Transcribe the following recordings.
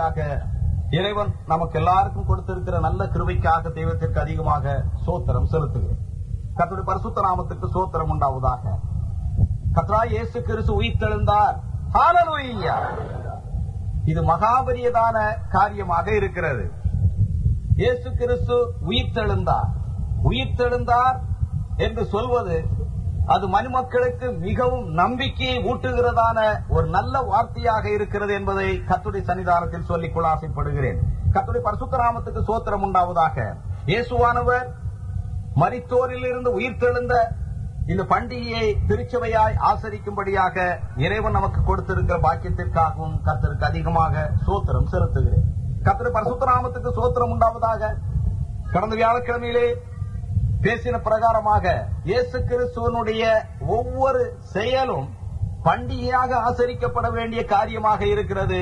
உயிர்த்தெழுதல் இறைவன் நமக்கு எல்லாருக்கும் கொடுத்திருக்கிற நல்ல கிருபைக்காக தெய்வத்திற்கு அதிகமாக சோத்திரம் செலுத்துகிறேன். கத்துடைய பரிசுத்த நாமத்துக்கு சோத்திரம் உண்டாவதாக. கத்ரா இயேசு கிறிசு உயிர்த்தெழுந்தார். இது மகாபரியதான காரியமாக இருக்கிறது. இயேசு கிறிஸ்து உயிர்த்தெழுந்தார். உயிர்த்தெழுந்தார் என்று சொல்வது அது மணிமக்களுக்கு மிகவும் நம்பிக்கையை ஊட்டுகிறதான ஒரு நல்ல வார்த்தையாக இருக்கிறது என்பதை கத்துடி சன்னிதானத்தில் சொல்லிக் ஆசைப்படுகிறேன் கத்துடி பரசுத்தராமத்துக்கு சோத்திரம் உண்டாவதாக. இயேசுவானவர் மரித்தோரில் இருந்து உயிர்த்தெழுந்த இந்த பண்டிகையை திருச்சபையாய் ஆசரிக்கும்படியாக இறைவன் நமக்கு கொடுத்திருக்கிற பாக்கியத்திற்காகவும் கத்தருக்கு அதிகமாக சோத்திரம் செலுத்துகிறேன். கத்திர பரசுத்தராமத்துக்கு சோத்திரம் உண்டாவதாக. கடந்த வியாழக்கிழமையிலே பேசின பிரகாரமாக இயேசு கிறிஸ்துவனுடைய ஒவ்வொரு செயலும் பண்டிகையாக ஆசரிக்கப்பட வேண்டிய காரியமாக இருக்கிறது.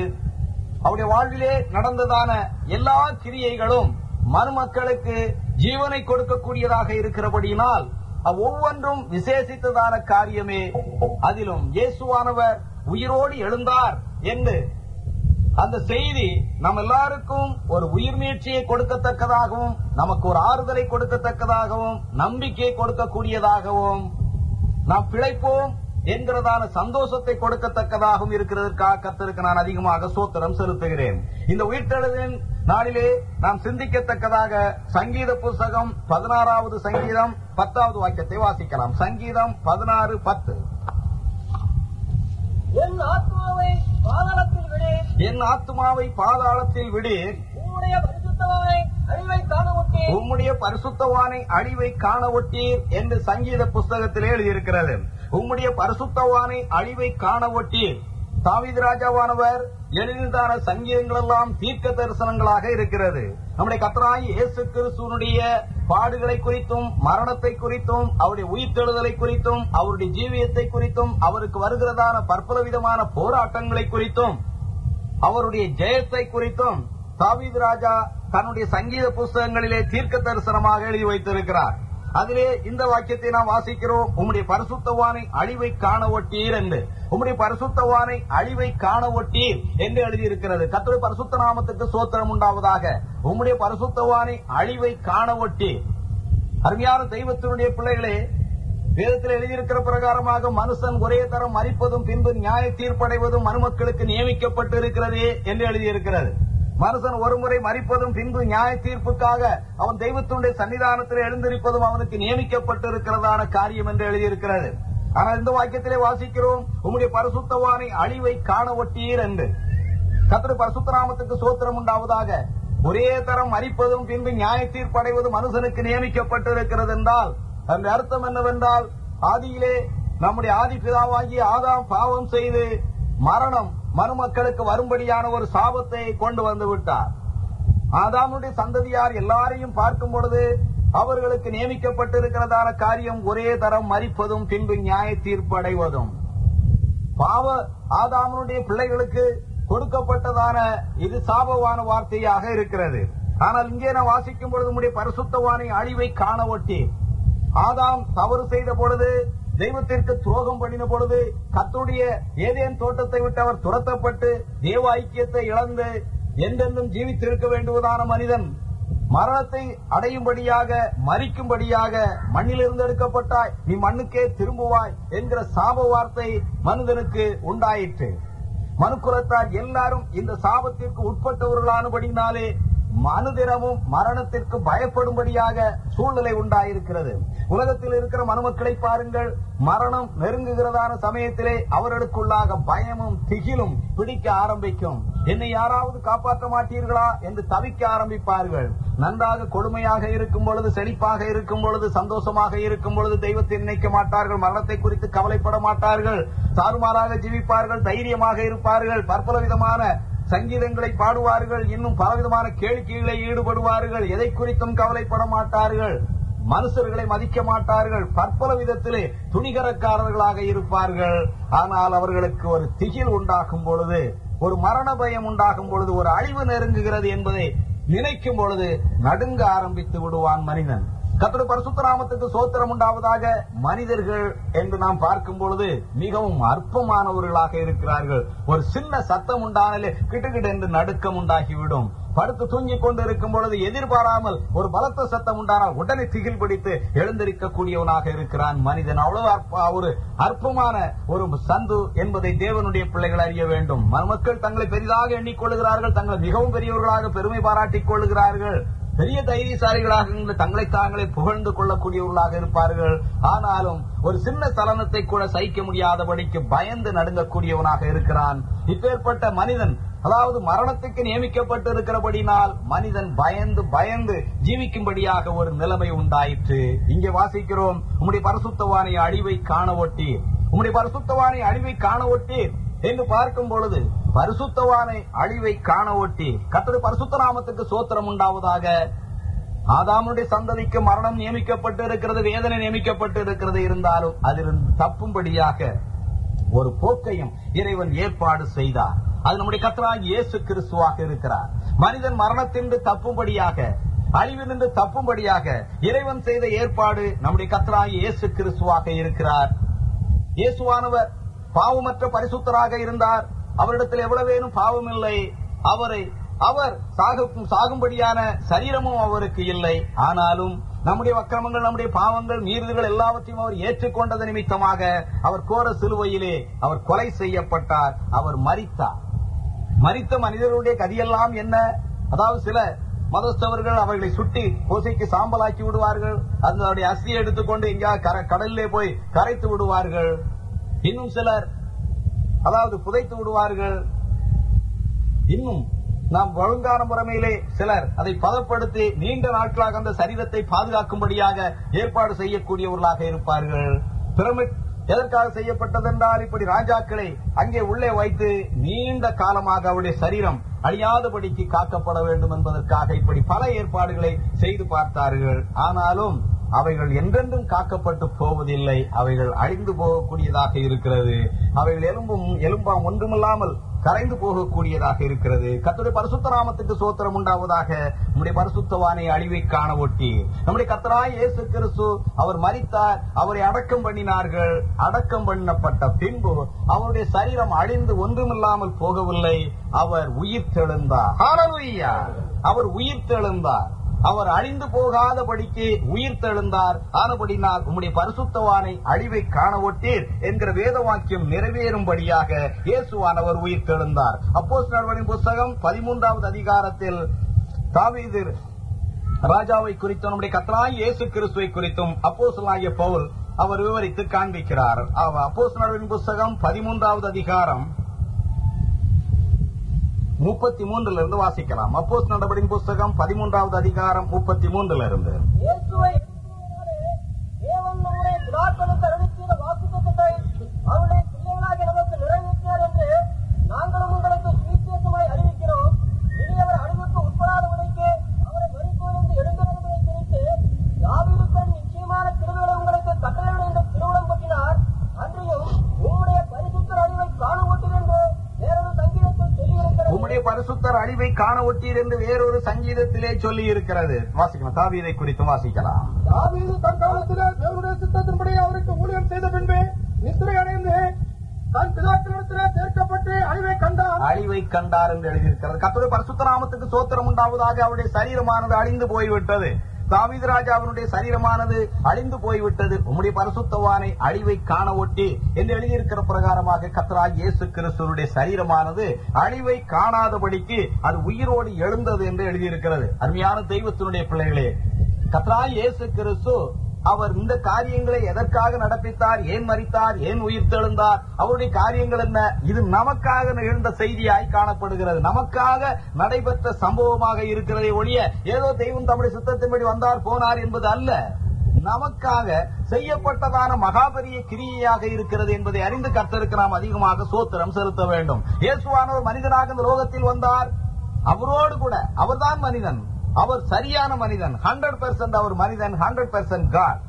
அவருடைய வாழ்விலே நடந்ததான எல்லா கிரியைகளும் மருமக்களுக்கு ஜீவனை கொடுக்கக்கூடியதாக இருக்கிறபடியினால் ஒவ்வொன்றும் விசேஷித்ததான காரியமே. அதிலும் இயேசுவானவர் உயிரோடு எழுந்தார் என்று அந்த செய்தி நம் எல்லாருக்கும் ஒரு உயிர் மீட்சியை கொடுக்கத்தக்கதாகவும் நமக்கு ஒரு ஆறுதலை கொடுக்கத்தக்கதாகவும் நம்பிக்கையை கொடுக்கக்கூடியதாகவும் நாம் பிழைப்போம் என்கிறதான சந்தோஷத்தை கொடுக்கத்தக்கதாகவும் இருக்கிறதற்காக கத்திற்கு நான் அதிகமாக சோத்திரம் செலுத்துகிறேன். இந்த உயிர்த்தெழுதின் நாளிலே நாம் சிந்திக்கத்தக்கதாக சங்கீத புஸ்தகம் பதினாறாவது சங்கீதம் பத்தாவது வாக்கியத்தை வாசிக்கலாம். சங்கீதம் பதினாறு பத்து. என் ஆத்மாவை பாதாளத்தில் விடு என் ஆத்மாவை பாதாளத்தில் விடு. உம்முடைய பரிசுத்தவானை அழிவை காண விட்டேன் உம்முடைய பரிசுத்தவானை அழிவை காண ஒட்டீர் என்று சங்கீத புஸ்தகத்திலே எழுதியிருக்கிறது. உம்முடைய பரிசுத்தவானை அழிவை காண ஒட்டீர் தாவீது ராஜாவானவர் எழுதியதான சங்கீதங்கள் எல்லாம் தீர்க்க தரிசனங்களாக இருக்கிறது. நம்முடைய கத்தராய் இயேசு கிறிஸ்துவனுடைய பாடுகளை குறித்தும் மரணத்தை குறித்தும் அவருடைய உயிர்த்தெழுதலை குறித்தும் அவருடைய ஜீவியத்தை குறித்தும் அவருக்கு வருகிறதான பற்பல விதமான போராட்டங்களை குறித்தும் அவருடைய ஜெயத்தை குறித்தும் தாவீது ராஜா தன்னுடைய சங்கீத புஸ்தகங்களிலே தீர்க்க தரிசனமாக எழுதி வைத்திருக்கிறார். அதிலே இந்த வாக்கியத்தை நாம் வாசிக்கிறோம். உம்முடைய பரிசுத்தவானை அழிவை காண ஒட்டீர் என்று. உம்முடைய பரிசுத்தவானை அழிவை காண ஒட்டீர் என்று எழுதியிருக்கிறது. கத்தோடைய பரிசுத்த நாமத்துக்கு சோத்திரம் உண்டாவதாக. உம்முடைய பரிசுத்தவானை அழிவை காண ஒட்டீர். அருமையான தெய்வத்தினுடைய பிள்ளைகளே வேதத்தில் எழுதியிருக்கிற பிரகாரமாக மனுஷன் ஒரே தரம் மறிப்பதும் பின்பு நியாய தீர்ப்படைவதும் மனுமக்களுக்கு நியமிக்கப்பட்டு இருக்கிறது என்று எழுதியிருக்கிறது. மனுஷன் ஒருமுறை மறிப்பதும் பின்பு நியாய தீர்ப்புக்காக அவன் தெய்வத்துடைய சன்னிதானத்தில் எழுந்திருப்பதும் அவனுக்கு நியமிக்கப்பட்டிருக்கிறதான காரியம் என்று எழுதியிருக்கிறது ஆனால் இந்த வாக்கியத்திலே வாசிக்கிறோம் உம்முடைய பரிசுத்தவானை அழிவை காண ஒட்டீர் என்று. கத்திர பரிசுத்தராமத்துக்கு சோத்திரம் உண்டாவதாக ஒரே தரம் மறிப்பதும் பின்பு நியாய தீர்ப்படைவதும் மனுஷனுக்கு நியமிக்கப்பட்டிருக்கிறது என்றால் அந்த அர்த்தம் என்னவென்றால் ஆதியிலே நம்முடைய ஆதி பிதாவாகிய ஆதாம் பாவம் செய்து மரணம் மனுமக்களுக்கு வரும்படியான ஒரு சாபத்தை கொண்டு வந்து விட்டார். ஆதாமுடைய சந்ததியார் எல்லாரையும் பார்க்கும் பொழுது அவர்களுக்கு நியமிக்கப்பட்டிருக்கிறதான காரியம் ஒரே தரம் மறிப்பதும் பின்பு நியாய தீர்ப்பு அடைவதும் பாவ ஆதாமனுடைய பிள்ளைகளுக்கு கொடுக்கப்பட்டதான இது சாபவான வார்த்தையாக இருக்கிறது. ஆனால் இங்கே நான் வாசிக்கும் பொழுது உடைய பரிசுத்தவானை அழிவை காண ஒட்டி ஆதாம் தவறு செய்த பொழுது தெய்வத்திற்கு துரோகம் பண்ணின பொழுது கத்துடைய ஏதேன் தோட்டத்தை விட்டு அவர் துரத்தப்பட்டு தேவ ஐக்கியத்தை இழந்து என்றென்றும் ஜீவித்திருக்க வேண்டுவதான மனிதன் மரணத்தை அடையும்படியாக மறிக்கும்படியாக மண்ணிலிருந்து எடுக்கப்பட்டாய் நீ மண்ணுக்கே திரும்புவாய் என்கிற சாப வார்த்தை மனிதனுக்கு உண்டாயிற்று. மனுக்குலத்தார் எல்லாரும் இந்த சாபத்திற்கு உட்பட்டவர்களானபடினாலே மனுதினமும் மரணத்திற்கு பயப்படும்படியாக சூழ்நிலை உண்டாயிருக்கிறது. உலகத்தில் இருக்கிற மனுமக்களை பாருங்கள். மரணம் நெருங்குகிறதான சமயத்திலே அவர்களுக்குள்ளாக பயமும் திகிலும் பிடிக்க ஆரம்பிக்கும். என்னை யாராவது காப்பாற்ற மாட்டீர்களா என்று தவிக்க ஆரம்பிப்பார்கள். நன்றாக கொடுமையாக இருக்கும் பொழுது செழிப்பாக இருக்கும் பொழுது சந்தோஷமாக இருக்கும் பொழுது தெய்வத்தை நினைக்க மாட்டார்கள். மரணத்தை குறித்து கவலைப்பட மாட்டார்கள். தாறுமாறாக ஜீவிப்பார்கள். தைரியமாக இருப்பார்கள். பற்பல விதமான சங்கீதங்களை பாடுவார்கள் இன்னும் பலவிதமான கேளிக்கைகளை ஈடுபடுவார்கள் எதை குறித்தும் கவலைப்பட மாட்டார்கள் மனுஷர்களை மதிக்க மாட்டார்கள் பற்பல விதத்திலே துணிகரக்காரர்களாக இருப்பார்கள். ஆனால் அவர்களுக்கு ஒரு திகில் உண்டாகும் பொழுது ஒரு மரண பயம் உண்டாகும் பொழுது ஒரு அழிவு நெருங்குகிறது என்பதை நினைக்கும் பொழுது நடுங்க ஆரம்பித்து விடுவான் மனிதன். கத்திர பரசுத்தராமத்துக்கு சோத்திரம் உண்டாவதாக மனிதர்கள் என்று நாம் பார்க்கும் பொழுது மிகவும் அற்பமானவர்களாக இருக்கிறார்கள். ஒரு சின்ன சத்தம் உண்டானாலே கிட்டுக்கிட்டு என்று நடுக்கம் உண்டாகிவிடும். படுத்து தூங்கிக் கொண்டு இருக்கும் பொழுது எதிர்பாராமல் ஒரு பலத்த சத்தம் உண்டானால் உடனே திகில் பிடித்து எழுந்திருக்கக்கூடியவனாக இருக்கிறான் மனிதன். அவ்வளவு அற்ப- ஒரு அற்பமான ஒரு சந்து என்பதை தேவனுடைய பிள்ளைகள் அறிய வேண்டும். மக்கள் தங்களை பெரிதாக எண்ணிக்கொள்கிறார்கள் தங்களை மிகவும் பெரியவர்களாக பெருமை பாராட்டிக் கொள்கிறார்கள் பெரிய தைரியசாலிகளாக தங்களை தாங்களே புகழ்ந்து கொள்ளக்கூடியவர்களாக இருப்பார்கள். ஆனாலும் ஒரு சின்ன சலனத்தை கூட சகிக்க முடியாதபடிக்கு பயந்து நடுங்கக்கூடியவனாக இருக்கிறான். இப்பேற்பட்ட மனிதன் அதாவது மரணத்துக்கு நியமிக்கப்பட்டு இருக்கிறபடினால் மனிதன் பயந்து பயந்து ஜீவிக்கும்படியாக ஒரு நிலைமை உண்டாயிற்று. இங்கே வாசிக்கிறோம் உம்முடைய பரசுத்தவானை அழிவை காண ஒட்டி உம்முடைய பரசுத்தவானை அழிவை காண ஒட்டி என்று பார்க்கும் பொழுது பரிசுத்தவானை அழிவை காண ஒட்டி கத்தரு பரிசுத்த நாமத்துக்கு சோத்திரம் உண்டாவதாக. ஆதாமுடைய சந்ததிக்கு மரணம் நியமிக்கப்பட்டு இருக்கிறது வேதனை நியமிக்கப்பட்டு இருக்கிறது இருந்தாலும் அதிலிருந்து தப்பும்படியாக ஒரு போக்கையும் இறைவன் ஏற்பாடு செய்தார். அது நம்முடைய கத்தராக இயேசு கிறிஸ்துவாக இருக்கிறார். மனிதன் மரணத்தின்று தப்பும்படியாக அழிவிலிருந்து தப்பும்படியாக இறைவன் செய்த ஏற்பாடு நம்முடைய கத்தராக இயேசு கிறிஸ்துவாக இருக்கிறார். இயேசுவானவர் பாவமற்ற பரிசுத்தராக இருந்தார். அவரிடத்தில் எவ்வளவேனும் பாவம் இல்லை. அவரை அவர் சாகும் சாகும்படியான சரீரமும் அவருக்கு இல்லை. ஆனாலும் நம்முடைய அக்கிரமங்கள் நம்முடைய பாவங்கள் மீறுதல்கள் எல்லாவற்றையும் அவர் ஏற்றுக்கொண்டது நிமித்தமாக அவர் கோர சிலுவையிலே அவர் கொலை செய்யப்பட்டார். அவர் மறித்தார் மரித்த மனிதர்களுடைய கதியெல்லாம் என்ன? அதாவது சில மதஸ்தவர்கள் அவர்களை சுட்டி பூசைக்கு சாம்பலாக்கி விடுவார்கள். அதனுடைய அஸ்தியை எடுத்துக்கொண்டு எங்கேயா கடலிலே போய் கரைத்து விடுவார்கள். இன்னும் சிலர் அதாவது புதைத்து விடுவார்கள். இன்னும் நாம் ஒழுங்கான முறைமையிலே சிலர் அதை பதப்படுத்தி நீண்ட நாட்களாக அந்த சரீரத்தை பாதுகாக்கும்படியாக ஏற்பாடு செய்யக்கூடியவர்களாக இருப்பார்கள். பிரமிட் எதற்காக செய்யப்பட்டதென்றால் இப்படி ராஜாக்களை அங்கே உள்ளே வைத்து நீண்ட காலமாக அவருடைய சரீரம் அழியாதபடிக்கு காக்கப்பட வேண்டும் என்பதற்காக இப்படி பல ஏற்பாடுகளை செய்து பார்த்தார்கள். ஆனாலும் அவைகள் என்றென்றும் காக்கப்பட்டு போவதில்லை. அவைகள் அழிந்து போகக்கூடியதாக இருக்கிறது. அவைகள் எலும்பும் எலும்பாம் ஒன்றுமில்லாமல் கரைந்து போகக்கூடியதாக இருக்கிறது. கத்துடைய பரிசுத்த நாமத்துக்கு சோத்திரம் உண்டாவதாக நம்முடைய பரிசுத்தவானை அழிவை காண ஒட்டி நம்முடைய கத்தராய் இயேசு கிறிஸ்து அவர் மறித்தார் அவரை அடக்கம் பண்ணினார்கள். அடக்கம் பண்ணப்பட்ட பின்பு அவருடைய சரீரம் அழிந்து ஒன்றுமில்லாமல் போகவில்லை. அவர் உயிர் தெழுந்தார். அவர் உயிர் தெழுந்தார். அவர் அழிந்து போகாதபடிக்கு உயிர் தெழுந்தார். ஆனபடினால் உம்முடைய பரிசுத்தவானை அழிவை காண ஒட்டீர் என்கிற வேத வாக்கியம் நிறைவேறும்படியாக இயேசுவானவர் உயிர் தெழுந்தார். அப்போஸ் நடவடின் புஸ்தகம் பதிமூன்றாவது அதிகாரத்தில் தாவீதிர் ராஜாவை குறித்தும் நம்முடைய கத்தராய் இயேசு கிறிஸ்துவை குறித்தும் அப்போஸ்தலனாகிய பவுல் அவர் விவரித்து காண்பிக்கிறார். அப்போஸ் நடவடின் புஸ்தகம் பதிமூன்றாவது அதிகாரம் முப்பத்தி மூன்றுல இருந்து வாசிக்கலாம். அப்போஸ் நடபடியின் புஸ்தகம் பதிமூன்றாவது அதிகாரம் முப்பத்தி மூன்றுல இருந்து இயேசுவை எதிர்த்ததினாலே தேவன் நம்முடைய பிதாக்களுக்கு அருளிச் செய்த வாக்குத்தத்தத்தை அவருடைய பிள்ளைகளாகிய நமக்கு நிறைவேற்றினார் என்று நாங்களும் உங்களுக்கு சுவிசேஷமாய் அறிவிக்கிறோம் இனி அவர் அழிவுக்கு உட்படாதபடிக்கு அவரை மறித்தோர் என்று எழுந்தது என்பதை குறித்து தாவீது தன் நிச்சயமான திருவிழை உங்களுக்கு கட்டளை என்று திருவிழம் பற்றினார் அன்றையும் உம்முடைய பரிசுத்தர் அறிவை காணுவோட்டில் என்று வேறொரு சங்கீதத்தில் சொல்லியிருக்கிறது உம்முடைய பரிசுத்தர் அழிவை காண ஒட்டீர் என்று வேறொரு சங்கீதத்திலே சொல்லி இருக்கிறது வாசிக்கலாம். தாவீதை குறித்து வாசிக்கலாம். தாவீது தன் காலத்திலே தேவனுடைய சித்தத்தின்படி அவருக்கு ஊழியம் செய்த பின்பு நித்திரை அடைந்து தன் பிதாக்களிடத்திலே சேர்க்கப்பட்டு அழிவை கண்டார். அழிவை கண்டார் என்று எழுதியிருக்கிறது. கர்த்தருடைய பரிசுத்த நாமத்துக்கு சோத்திரம் உண்டாவதாக அவருடைய சரீரமானது அழிந்து போய்விட்டது. தாவீது ராஜாவினுடைய சரீரமானது அழிந்து போய்விட்டது. உம்முடைய பரிசுத்தவானை அழிவை காண ஒட்டி என்று எழுதியிருக்கிற பிரகாரமாக கத்ராஜ் இயேசு கிறிஸ்துவனுடைய சரீரமானது அழிவை காணாதபடிக்கு அது உயிரோடு எழுந்தது என்று எழுதியிருக்கிறது. அருமையான தெய்வத்தினுடைய பிள்ளைகளே கத்தராக இயேசு கிறிஸ்து அவர் இந்த காரியங்களை எதற்காக நடப்பித்தார் ஏன் மறித்தார் ஏன் உயிர் தெழுந்தார் அவருடைய காரியங்கள் என்ன? இது நமக்காக நிகழ்ந்த செய்தியாய் காணப்படுகிறது. நமக்காக நடைபெற்ற சம்பவமாக இருக்கிறதை ஒழிய ஏதோ தெய்வம் தம்முடைய சுத்தத்தின்படி வந்தார் போனார் என்பது அல்ல. நமக்காக செய்யப்பட்டதான மகாபரிய கிரியையாக இருக்கிறது என்பதை அறிந்து கர்த்தருக்கு நாம் அதிகமாக சோத்திரம் செலுத்த வேண்டும். இயேசுவானவர் மனிதனாக இந்த லோகத்தில் வந்தார். அவரோடு கூட அவர்தான் மனிதன். அவர் சரியான மனிதன். ஹண்ட்ரட் பெர்சன்ட் அவர் மனிதன் ஹண்ட்ரட் பெர்சன்ட் காட்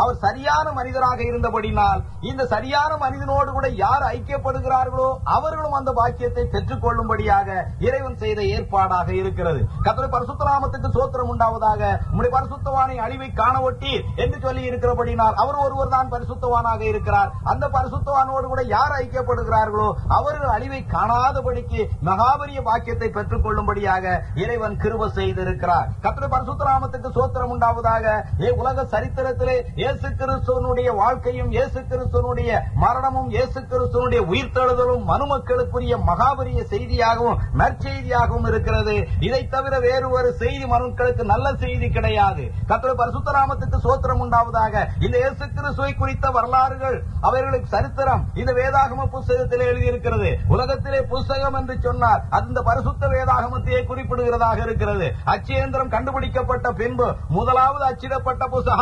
அவர் சரியான மனிதராக இருந்தபடினால் இந்த சரியான மனிதனோடு கூட யார் ஐக்கியப்படுகிறார்களோ அவர்களும் அந்த பாக்கியத்தை பெற்றுக் கொள்ளும்படியாக இறைவன் செய்த ஏற்பாடாக இருக்கிறது. கத்திர பரசுத்தராமத்துக்கு சோத்திரம் உண்டாவதாக உம்முடைய பரிசுத்தவானை அழிவை காண ஒட்டி என்று சொல்லி இருக்கிறபடினால் அவர் ஒருவர் தான் பரிசுத்தவானாக இருக்கிறார். அந்த பரிசுத்தவானோடு கூட யார் ஐக்கியப்படுகிறார்களோ அவர்கள் அழிவை காணாதபடிக்கு மகாபரிய பாக்கியத்தை பெற்றுக் கொள்ளும்படியாக இறைவன் கிருப செய்திருக்கிறார். கத்திர பரிசுத்தராமத்துக்கு சோத்திரம் உண்டாவதாக ஏ உலக சரித்திரத்திலே இயேசு கிறிஸ்துவனுடைய வாழ்க்கையும் இயேசு கிறிஸ்துவனுடைய மரணமும் இயேசு கிறிஸ்துவனுடைய உயிர்த்தெழுதலும் மனுமக்களுக்குரிய மகாபரிய செய்தியாகவும் நற்செய்தியாகவும் இருக்கிறது. இதை தவிர வேறு ஒரு செய்தி மனுக்களுக்கு நல்ல செய்தி கிடையாது. கத்திர பரிசுத்தராமத்துக்கு சோத்திரம் உண்டாவதாக இந்த இயேசு கிறிஸ்துவை குறித்த வரலாறுகள் அவர்களுக்கு சரித்திரம் இந்த வேதாகம புஸ்தகத்தில் எழுதியிருக்கிறது. உலகத்திலே புஸ்தகம் என்று சொன்னார் அது இந்த பரிசுத்த வேதாகமத்தையே குறிப்பிடுகிறதாக இருக்கிறது. அச்சேந்திரம் கண்டுபிடிக்கப்பட்ட பின்பு முதலாவது அச்சிடப்பட்ட புஸ்தகம்.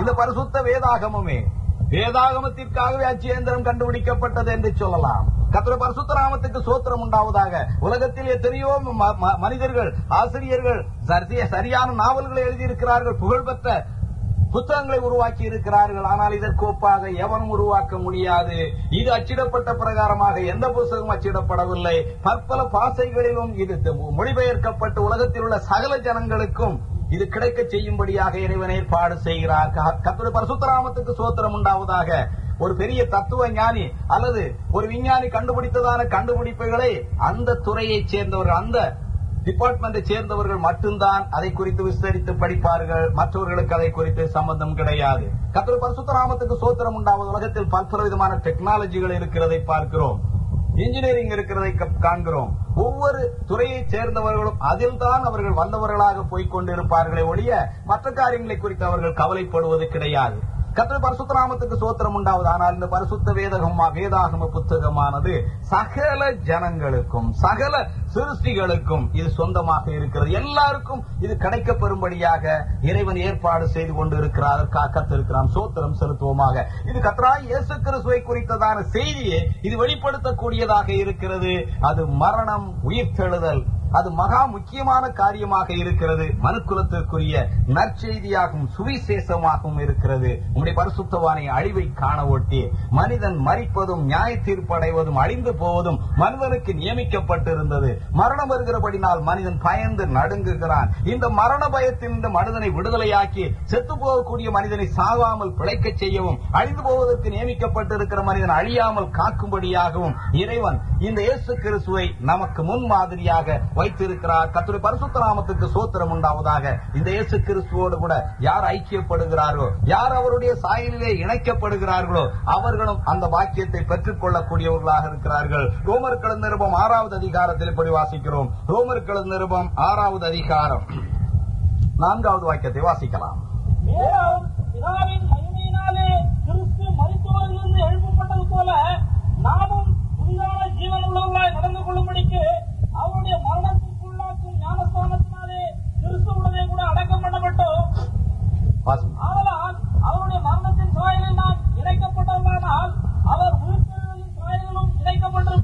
இந்த பரிசுத்த வேதாகமமே. வேதாகமத்திற்காகவே அச்சியந்திரம் கண்டுபிடிக்கப்பட்டது என்று சொல்லலாம். கத்திர பரசுத்தராமத்துக்கு சோத்திரம் உண்டாவதாக. உலகத்தில் எத்தனையோ மனிதர்கள் ஆசிரியர்கள் சரியான நாவல்களை எழுதியிருக்கிறார்கள் புகழ்பெற்ற புத்தகங்களை உருவாக்கி இருக்கிறார்கள். ஆனால் இதற்கு ஒப்பாக எவனும் உருவாக்க முடியாது. இது அச்சிடப்பட்ட பிரகாரமாக எந்த புத்தகமும் அச்சிடப்படவில்லை. பற்பல பாசைகளிலும் இது மொழிபெயர்க்கப்பட்டு உலகத்தில் உள்ள சகல ஜனங்களுக்கும் இது கிடைக்க செய்யும்படியாக இறைவன் ஏற்பாடு செய்கிறார். க- பரசுத்தராமத்துக்கு சோத்திரம் உண்டாவதாக ஒரு பெரிய தத்துவ ஞானி அல்லது ஒரு விஞ்ஞானி கண்டுபிடித்ததான கண்டுபிடிப்புகளை அந்த துறையைச் சேர்ந்தவர்கள் அந்த டிபார்ட்மெண்டை சேர்ந்தவர்கள் மட்டும்தான் அதை குறித்து விசாரித்து படிப்பார்கள். மற்றவர்களுக்கு அதை குறித்து சம்பந்தம் கிடையாது. கத்திர பரிசுத்தராமத்துக்கு சோத்திரம் உண்டாவது உலகத்தில் பல்வேறு விதமான டெக்னாலஜிகள் இருக்கிறதை பார்க்கிறோம். இன்ஜினியரிங் இருக்கிறதை காண்கிறோம். ஒவ்வொரு துறையை சேர்ந்தவர்களும் அதில்தான் அவர்கள் வந்தவர்களாக போய்க் கொண்டிருப்பார்களே ஒழிய மற்ற காரியங்களை குறித்து அவர்கள் கவலைப்படுவது கிடையாது. கத்திர பரிசுத்தராமத்துக்கு சோத்திரம் உண்டாவது. ஆனால் இந்த பரிசுத்த வேதகமா வேதாகம புத்தகமானது சகல ஜனங்களுக்கும் சகல சிருஷ்டிகளுக்கும் இது சொந்தமாக இருக்கிறது. எல்லாருக்கும் இது கிடைக்கப்பெறும்படியாக இறைவன் ஏற்பாடு செய்து கொண்டு இருக்கிறார் காக்கத்திருக்கிறான் சோத்திரம் செலுத்துவோமாக. இது கத்ரா இயேசு கிறிஸ்துவை குறித்ததான செய்தியை இது வெளிப்படுத்தக்கூடியதாக இருக்கிறது. அது மரணம் உயிர்த்தெழுதல் அது மகா முக்கியமான காரியமாக இருக்கிறது. மனுக்குலத்திற்குரிய நற்செய்தியாகவும் சுவிசேஷமாகவும் இருக்கிறது. உங்களுடைய பரிசுத்தவானை அழிவை காண ஒட்டி மனிதன் மறிப்பதும் நியாய தீர்ப்படைவதும் அழிந்து போவதும் மனிதனுக்கு நியமிக்கப்பட்டிருந்தது. மரணம் வருகிறபடினால் மனிதன் பயந்து நடுங்குகிறான். இந்த மரண பயத்தில் இந்த மனிதனை விடுதலையாக்கி செத்து போகக்கூடிய மனிதனை சாகாமல் பிழைக்கச் செய்யவும் அழிந்து போவதற்கு நியமிக்கப்பட்டிருக்கிற மனிதன் அழியாமல் காக்கும்படியாகவும் இறைவன் இந்த இயேசு கிறிஸ்துவை நமக்கு முன்மாதிரியாக வைத்திருக்கிறார். கத்துடைய பரிசுத்த நாமத்துக்கு சோத்திரம் உண்டாவதாக. இந்த இயேசு கிறிஸ்துவோடு கூட யார் ஐக்கியப்படுகிறார்களோ யார் அவருடைய சாயலிலே இணைக்கப்படுகிறார்களோ அவர்களும் அந்த பாக்கியத்தை பெற்றுக் கொள்ளக்கூடியவர்களாக இருக்கிறார்கள். ரோமர் கலந்த நிருபம் ஆறாவது அதிகாரத்தில் இப்படி வாசிக்கிறோம். ரோமர் கலந்த நிருபம் ஆறாவது அதிகாரம். நான்காவது வாக்கியத்தை வாசிக்கலாம். எழுப்பப்பட்டது போல நாமும் உண்மையான ஜீவன் உள்ளவர்களாய் நடந்து கொள்ளும்படிக்கு faz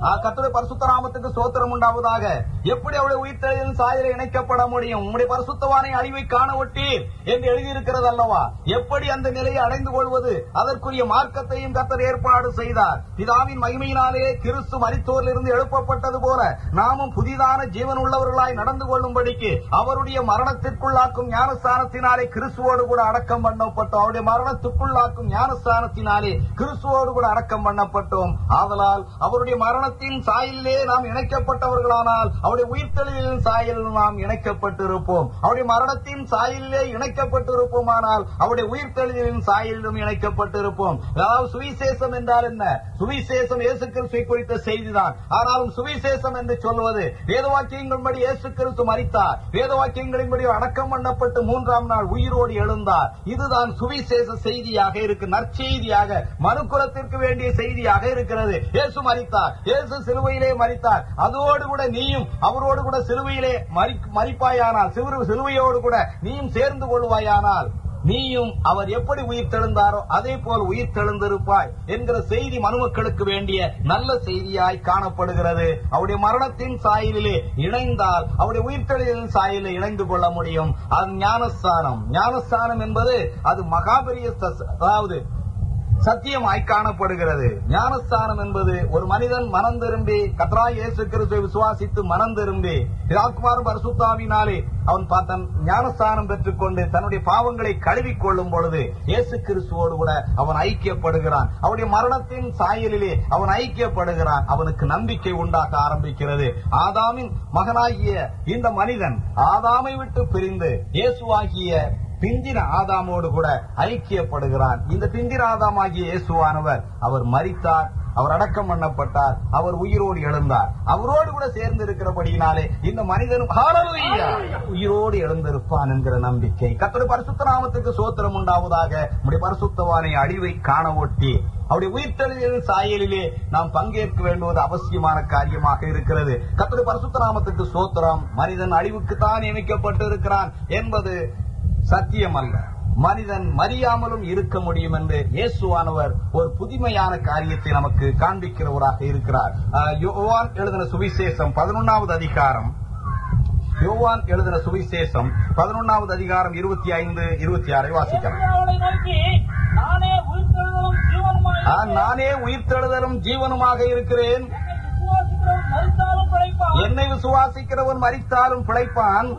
இணைக்கப்பட்டிருப்பார் பரிசுத்தராமத்துக்கு சோத்திரம் உண்டாவதாக. எப்படி அவருடைய உயிர்த்தெழுதலின் சாயல இணைக்கப்பட முடியும்? உங்களுடைய பரிசுத்தவானை அழிவை காண ஒட்டீர் என்று எழுதியிருக்கிறது அல்லவா? எப்படி அந்த நிலையை அடைந்து கொள்வது? அதற்குரிய மார்க்கத்தையும் கத்தர் ஏற்பாடு செய்தார். பிதாவின் மகிமையினாலே கிறிஸ்து மரித்தோரிலிருந்து எழுப்பப்பட்டது போல நாமும் புதிதான ஜீவன் உள்ளவர்களாய் நடந்து கொள்ளும்படிக்கு அவருடைய மரணத்திற்குள்ளாக்கும் ஞானஸ்தானத்தினாலே கிறிஸ்துவோடு கூட அடக்கம் பண்ணப்பட்டோம். அவருடைய மரணத்துக்குள்ளாக்கும் ஞானஸ்தானத்தினாலே கிறிஸ்துவோடு கூட அடக்கம் பண்ணப்பட்டோம். ஆதலால் அவருடைய மரண மரணத்தின் சாயலிலே நாம் இணைக்கப்பட்டவர்களானால் அவருடைய உயிர்த்தெழுதலின் சாயல் நாம் இணைக்கப்பட்டிருப்போம். அவருடைய மரணத்தின் சாயலிலே இணைக்கப்பட்டிருப்போமானால் அவருடைய உயிர்த்தெழுதலின் சாயலிலும் இணைக்கப்பட்டிருப்போம். அதாவது சுவிசேஷம் என்றால் என்ன? சுவிசேஷம் இயேசு கிறிஸ்துவை குறித்த செய்திதான். ஆனாலும் சுவிசேஷம் என்று சொல்வது வேதவாக்கியங்களின்படி இயேசு கிறிஸ்து மரித்தார். வேதவாக்கியங்களின்படி அடக்கம் பண்ணப்பட்டு மூன்றாம் நாள் உயிரோடு எழுந்தார். இதுதான் சுவிசேஷ செய்தியாக இருக்கு நற்செய்தியாக மனுக்குலத்திற்கு வேண்டிய செய்தியாக இருக்கிறது. இயேசு மறித்தார் இயேசு சிலுவையிலே மறித்தார் அதோடு கூட நீயும் அவரோடு கூட சிலுவையிலே மறிப்பாயானால் சிறு சிலுவையோடு கூட நீயும் சேர்ந்து கொள்வாயானால் நீயும் அவர் எப்படி உயிர் தெழுந்தாரோ அதே போல் உயிர் தெழுந்திருப்பாய் என்கிற செய்தி மனுமக்களுக்கு வேண்டிய நல்ல செய்தியாய் காணப்படுகிறது. அவருடைய மரணத்தின் சாயலிலே இணைந்தால் அவருடைய உயிர்த்தெழுதலின் சாயலில் இணைந்து கொள்ள முடியும். அது ஞானஸ்தானம். ஞானஸ்தானம் என்பது அது மகாபெரிய அதாவது சத்தியமாய் காணப்படுகிறது. ஞானஸ்தானம் என்பது ஒரு மனிதன் மனம் திரும்பி கத்ராய் இயேசு கிறிஸ்துவை விசுவாசித்து மனம் திரும்பி பிதாக்குமாரும் பரிசுத்தாவினாலே அவன் பார்த்தன் ஞானஸ்தானம் பெற்றுக்கொண்டு தன்னுடைய பாவங்களை கழுவிக் கொள்ளும் பொழுது இயேசு கிறிஸ்துவோடு கூட அவன் ஐக்கியப்படுகிறான். அவருடைய மரணத்தின் சாயலிலே அவன் ஐக்கியப்படுகிறான். அவனுக்கு நம்பிக்கை உண்டாக ஆரம்பிக்கிறது. ஆதாமின் மகனாகிய இந்த மனிதன் ஆதாமை விட்டு பிரிந்து இயேசுவாகிய பிந்தின ஆதாமோடு கூட ஐக்கியப்படுகிறான். இந்த பிந்திர ஆதாம் ஆகிய இயேசுவானவர் அவர் மறித்தார் அவர் அடக்கம் பண்ணப்பட்டார் அவர் உயிரோடு எழுந்தார். அவரோடு கூட சேர்ந்து இருக்கிறபடியினாலே இந்த மனிதனும் உயிரோடு எழுந்திருப்பான் என்கிற நம்பிக்கை. கத்தடி பரிசுத்த நாமத்துக்கு சோத்திரம் உண்டாவதாக நம்முடைய பரிசுத்தவானை அழிவை காண ஒட்டி அவருடைய உயிர்த்தெழுதலின் சாயலிலே நாம் பங்கேற்க வேண்டுவது அவசியமான காரியமாக இருக்கிறது. கத்தடி பரிசுத்த நாமத்துக்கு சோத்திரம் மனிதன் அழிவுக்கு தான் நியமிக்கப்பட்டு இருக்கிறான் என்பது சத்தியம் அல்ல மனிதன் மறியாமலும் இருக்க முடியும் என்று இயேசுவானவர் ஒரு புதுமையான காரியத்தை நமக்கு காண்பிக்கிறவராக இருக்கிறார். யோவான் எழுதின சுவிசேஷம் பதினொன்னாவது அதிகாரம். யோவான் எழுதின சுவிசேஷம் பதினொன்னாவது அதிகாரம் இருபத்தி ஐந்து இருபத்தி ஆறை வாசிக்கலாம். நானே உயிர்த்தெழுதலும் ஜீவனுமாக இருக்கிறேன். என்னை விசுவாசிக்கிறவன் மறித்தாலும் பிழைப்பான்.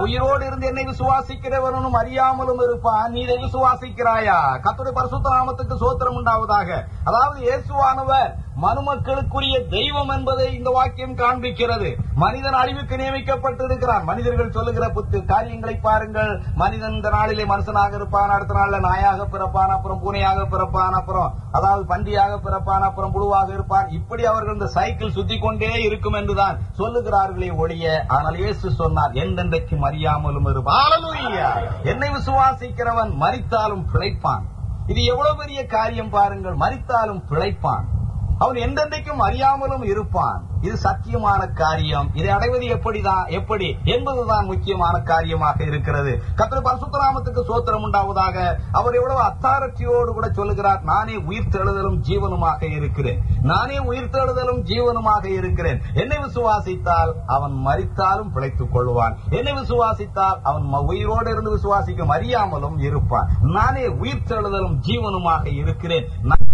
உயிரோடு இருந்து என்னை விசுவாசிக்கிறவனும் அறியாமலும் இருப்பான். நீ இதை விசுவாசிக்கிறாயா? கத்துடைய பரிசுத்த நாமத்துக்கு சோத்திரம் உண்டாவதாக. அதாவது இயேசுவானவர் மனுமக்களுக்குரிய தெய்வம் என்பதை இந்த வாக்கியம் காண்பிக்கிறது. மனிதன் அழிவுக்கு நியமிக்கப்பட்டிருக்கிறான். மனிதர்கள் சொல்லுகிற புத்து காரியங்களை பாருங்கள். மனிதன் இந்த நாளிலே மனுஷனாக இருப்பான். அடுத்த நாள்ல நாயாக பிறப்பான். அப்புறம் பூனையாக பிறப்பான். அப்புறம் அதாவது பன்றியாக பிறப்பான். அப்புறம் புழுவாக இருப்பான். இப்படி அவர்கள் இந்த சைக்கிள் சுத்தி கொண்டே இருக்கும் என்றுதான் சொல்லுகிறார்களே ஒழிய ஆனால் இயேசு சொன்னார் என்றென்றைக்கும் அறியாமலும் இருப்பான் என்னை விசுவாசிக்கிறவன் மறித்தாலும் பிழைப்பான். இது எவ்வளவு பெரிய காரியம் பாருங்கள் மறித்தாலும் பிழைப்பான். அவன் எந்தெந்தைக்கும் அறியாமலும் இருப்பான். இது சத்தியமான காரியம். இதை அடைவது எப்படிதான் எப்படி? என்பதுதான் முக்கியமான காரியமாக இருக்கிறது. கத்திர பரசுத்தராமத்துக்கு சோத்திரம் உண்டாவதாக அவர் எவ்வளவு அத்தாரத்தியோடு கூட சொல்லுகிறார் நானே உயிர்த்தெழுதலும் ஜீவனுமாக இருக்கிறேன். நானே உயிர் தெழுதலும் ஜீவனுமாக இருக்கிறேன். என்னை விசுவாசித்தால் அவன் மறித்தாலும் பிழைத்துக் கொள்வான். என்னை விசுவாசித்தால் அவன் உயிரோடு இருந்து விசுவாசிக்கும் அறியாமலும் இருப்பான். நானே உயிர் உயிர்த்தெழுதலும் ஜீவனுமாக இருக்கிறேன்.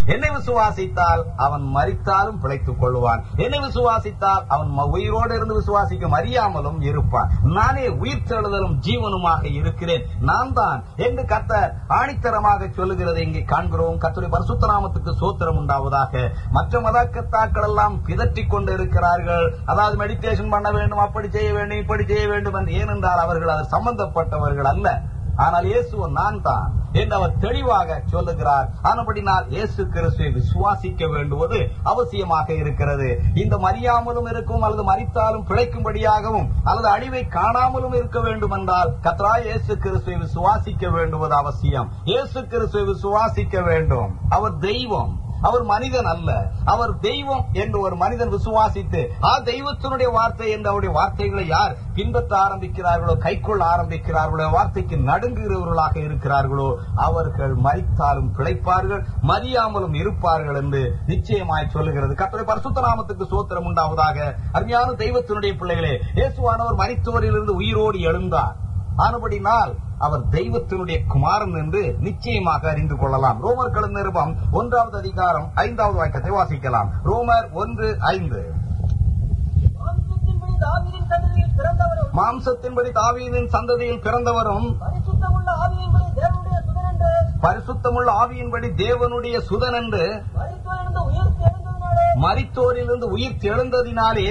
என்னை விசுவாசித்தால் அவன் மறித்தாலும் பிழைத்துக் கொள்வான். என்னை விசுவாசித்தால் அவன் ம- உயிரோடு இருந்து விசுவாசிக்கும் அறியாமலும் இருப்பான். நானே உயிர் தழுதலும் ஜீவனுமாக இருக்கிறேன். நான் தான். என்று கத்த ஆணித்தரமாக சொல்லுகிறது இங்கே காண்கிறோம். கத்துரை பரிசுத்தராமத்துக்கு சோத்திரம் உண்டாவதாக. மற்ற மதக்கத்தாக்கள் எல்லாம் பிதற்றிக் கொண்டு இருக்கிறார்கள் அதாவது மெடிடேஷன் பண்ண வேண்டும் அப்படி செய்ய வேண்டும் இப்படி செய்ய வேண்டும் என்று. ஏனென்றால் அவர்கள் அது சம்பந்தப்பட்டவர்கள் அல்ல. ஆனால் இயேசு நான் தான் என்று அவர் தெளிவாக சொல்லுகிறார். ஆனபடினால் இயேசு கிறிஸ்துவை விசுவாசிக்க வேண்டுவது அவசியமாக இருக்கிறது. இந்த மறியாமலும் இருக்கும் அல்லது மறித்தாலும் பிழைக்கும்படியாகவும் அல்லது அழிவை காணாமலும் இருக்க வேண்டும் என்றால் கத்ரா இயேசு கிறிஸ்துவை விசுவாசிக்க வேண்டுவது அவசியம். இயேசு கிறிஸ்துவை விசுவாசிக்க வேண்டும். அவர் தெய்வம். அவர் மனிதன் அல்ல. அவர் தெய்வம் என்று ஒரு மனிதன் விசுவாசித்து ஆ தெய்வத்தினுடைய வார்த்தை என்று அவருடைய வார்த்தைகளை யார் பின்பற்ற ஆரம்பிக்கிறார்களோ கைக்கொள்ள ஆரம்பிக்கிறார்களோ வார்த்தைக்கு நடுங்குகிறவர்களாக இருக்கிறார்களோ அவர்கள் மறித்தாலும் பிழைப்பார்கள் மறியாமலும் இருப்பார்கள் என்று நிச்சயமாய் சொல்லுகிறது. கர்த்தருடைய பரிசுத்த நாமத்துக்கு சோத்திரம் உண்டாவதாக. அருமையான தெய்வத்தினுடைய பிள்ளைகளே இயேசுவானவர் மறித்தோரிலிருந்து உயிரோடு எழுந்தார். ஆனபடினால் அவர் தெய்வத்தினுடைய குமாரன் என்று நிச்சயமாக அறிந்து கொள்ளலாம். ரோமர் கடன் நிருபம் ஒன்றாவது அதிகாரம் ஐந்தாவது வாக்கியத்தை வாசிக்கலாம். ரோமர் ஒன்று ஐந்து. மாம்சத்தின்படி தாவீதின் சந்ததியில் பிறந்தவரும் பரிசுத்தமுள்ள ஆவியின்படி தேவனுடைய சுதன் என்று மரித்தோரிலிருந்து உயிர் தெழுந்ததினாலே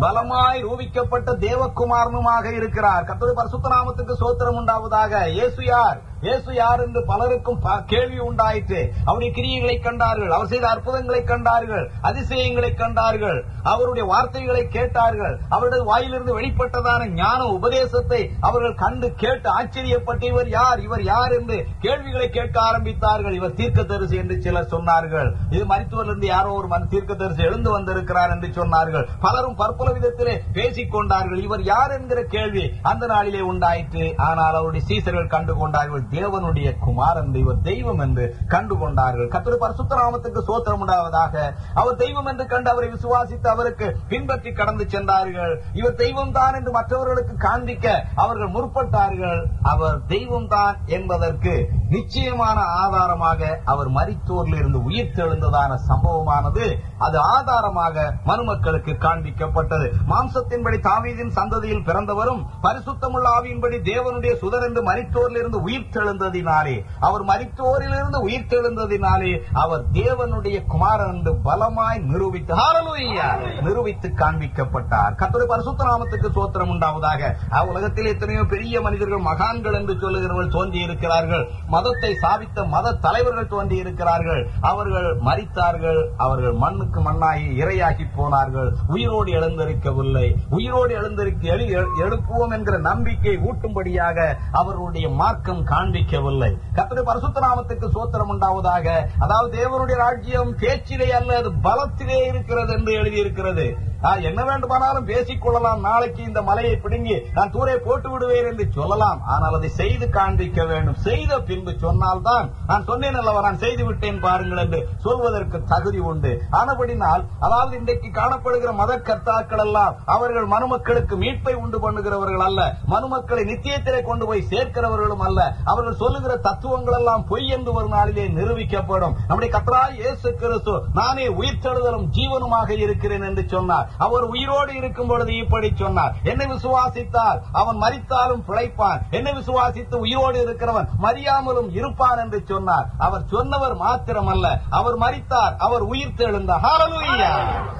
பலமாய் ரூபிக்கப்பட்ட தேவகுமாரனுமாக இருக்கிறார். கர்த்தருடைய பரிசுத்த நாமத்துக்கு சோத்திரம் உண்டாவதாக. இயேசு யார்? இயேசு யார் என்று பலருக்கும் கேள்வி உண்டாயிற்று. அவருடைய கிரியைகளை கண்டார்கள். அவர் செய்த அற்புதங்களை கண்டார்கள். அதிசயங்களை கண்டார்கள். அவருடைய வார்த்தைகளை கேட்டார்கள். அவருடைய வாயிலிருந்து வெளிப்பட்டதான ஞான உபதேசத்தை அவர்கள் கண்டு கேட்டு ஆச்சரியப்பட்டு இவர் யார்? இவர் யார் என்று கேள்விகளை கேட்க ஆரம்பித்தார்கள். இவர் தீர்க்க தரிசி என்று சிலர் சொன்னார்கள். இது மருத்துவரிலிருந்து யாரோ ஒரு தீர்க்க தரிசி எழுந்து வந்திருக்கிறார் என்று சொன்னார்கள். பலரும் பற்பல விதத்திலே பேசிக் கொண்டார்கள். இவர் யார் என்கிற கேள்வி அந்த நாளிலே உண்டாயிற்று. ஆனால் அவருடைய சீசர்கள் கண்டு கொண்டார்கள். தேவனுடைய குமாரன் என்று இவர் தெய்வம் என்று கண்டுகொண்டார்கள். கத்திர பரிசுத்த சோத்திரம் உண்டாவதாக. அவர் தெய்வம் என்று கண்டு அவரை விசுவாசித்து அவருக்கு பின்பற்றி கடந்து சென்றார்கள். இவர் தெய்வம் தான் என்று மற்றவர்களுக்கு காண்பிக்க அவர்கள் முற்பட்டார்கள். அவர் தெய்வம் தான் என்பதற்கு நிச்சயமான ஆதாரமாக அவர் மரித்தோரில் இருந்து உயிர் தெழுந்ததான சம்பவமானது அது ஆதாரமாக மனுமக்களுக்கு காண்பிக்கப்பட்டது. மாம்சத்தின்படி தாவீதின் சந்ததியில் பிறந்தவரும் பரிசுத்தமுள்ள ஆவியின்படி தேவனுடைய சுதர் என்று மரித்தோரில் இருந்து உயிர் உயிர்த்தெழுந்ததினாலே அவர் மரித்தோரிலிருந்து உயிர்த்தெழுந்ததினாலே அவர் தேவனுடைய குமாரன் என்று பலமாய் நிரூபித்து நிரூபித்து காண்பிக்கப்பட்டார். கர்த்தருடைய பரிசுத்த நாமத்துக்கு சோத்திரம் உண்டாவதாக. உலகத்தில் எத்தனையோ பெரிய மனிதர்கள் மகான்கள் என்று சொல்லுகிறவர்கள் தோன்றி இருக்கிறார்கள். மதத்தை சாவித்த மத தலைவர்கள் தோன்றி இருக்கிறார்கள். அவர்கள் மறித்தார்கள் அவர்கள் மண்ணுக்கு மண்ணாகி இரையாகி போனார்கள். உயிரோடு எழுந்திருக்கவில்லை. உயிரோடு எழுந்திருக்க எழுப்புவோம் என்கிற நம்பிக்கை ஊட்டும்படியாக அவர்களுடைய மார்க்கம் காண காண்பிக்கவில்லை. கத்திரி பரிசுத்த நாமத்துக்கு சோத்திரம் உண்டாவதாக அதாவது தேவனுடைய ராஜ்யம் பேச்சிலே அல்ல அது பலத்திலே இருக்கிறது என்று எழுதியிருக்கிறது. என்ன வேண்டுமானாலும் பேசிக் கொள்ளலாம். நாளைக்கு இந்த மலையை பிடுங்கி நான் தூரே போட்டு விடுவேன் என்று சொல்லலாம். ஆனால் அதை செய்து காண்பிக்க வேண்டும். செய்த பின்பு சொன்னால்தான் நான் சொன்னேன் அல்லவா நான் செய்து விட்டேன் பாருங்கள் என்று சொல்வதற்கு தகுதி உண்டு. ஆனபடினால் அதாவது இன்றைக்கு காணப்படுகிற மத கர்த்தாக்கள் எல்லாம் அவர்கள் மனுமக்களுக்கு மீட்பை உண்டு பண்ணுகிறவர்கள் அல்ல. மனுமக்களை நித்தியத்திலே கொண்டு போய் சேர்க்கிறவர்களும் அல்ல. அவர்கள் சொல்லுகிற தத்துவங்கள் எல்லாம் பொய் என்று ஒரு நாளிலே நிரூபிக்கப்படும். நம்முடைய கத்தராய் இயேசு கிறிஸ்து நானே உயிர்த்தெழுதலும் ஜீவனுமாக இருக்கிறேன் என்று சொன்னார். அவர் உயிரோடு இருக்கும் பொழுது இப்படி சொன்னார். என்னை விசுவாசித்தால் அவன் மறித்தாலும் பிழைப்பான். என்னை விசுவாசித்து உயிரோடு இருக்கிறவன் மறியாமலும் இருப்பான் என்று சொன்னார். அவர் சொன்னவர் மாத்திரமல்ல. அவர் மறித்தார் அவர் உயிர் தெழுந்தார்.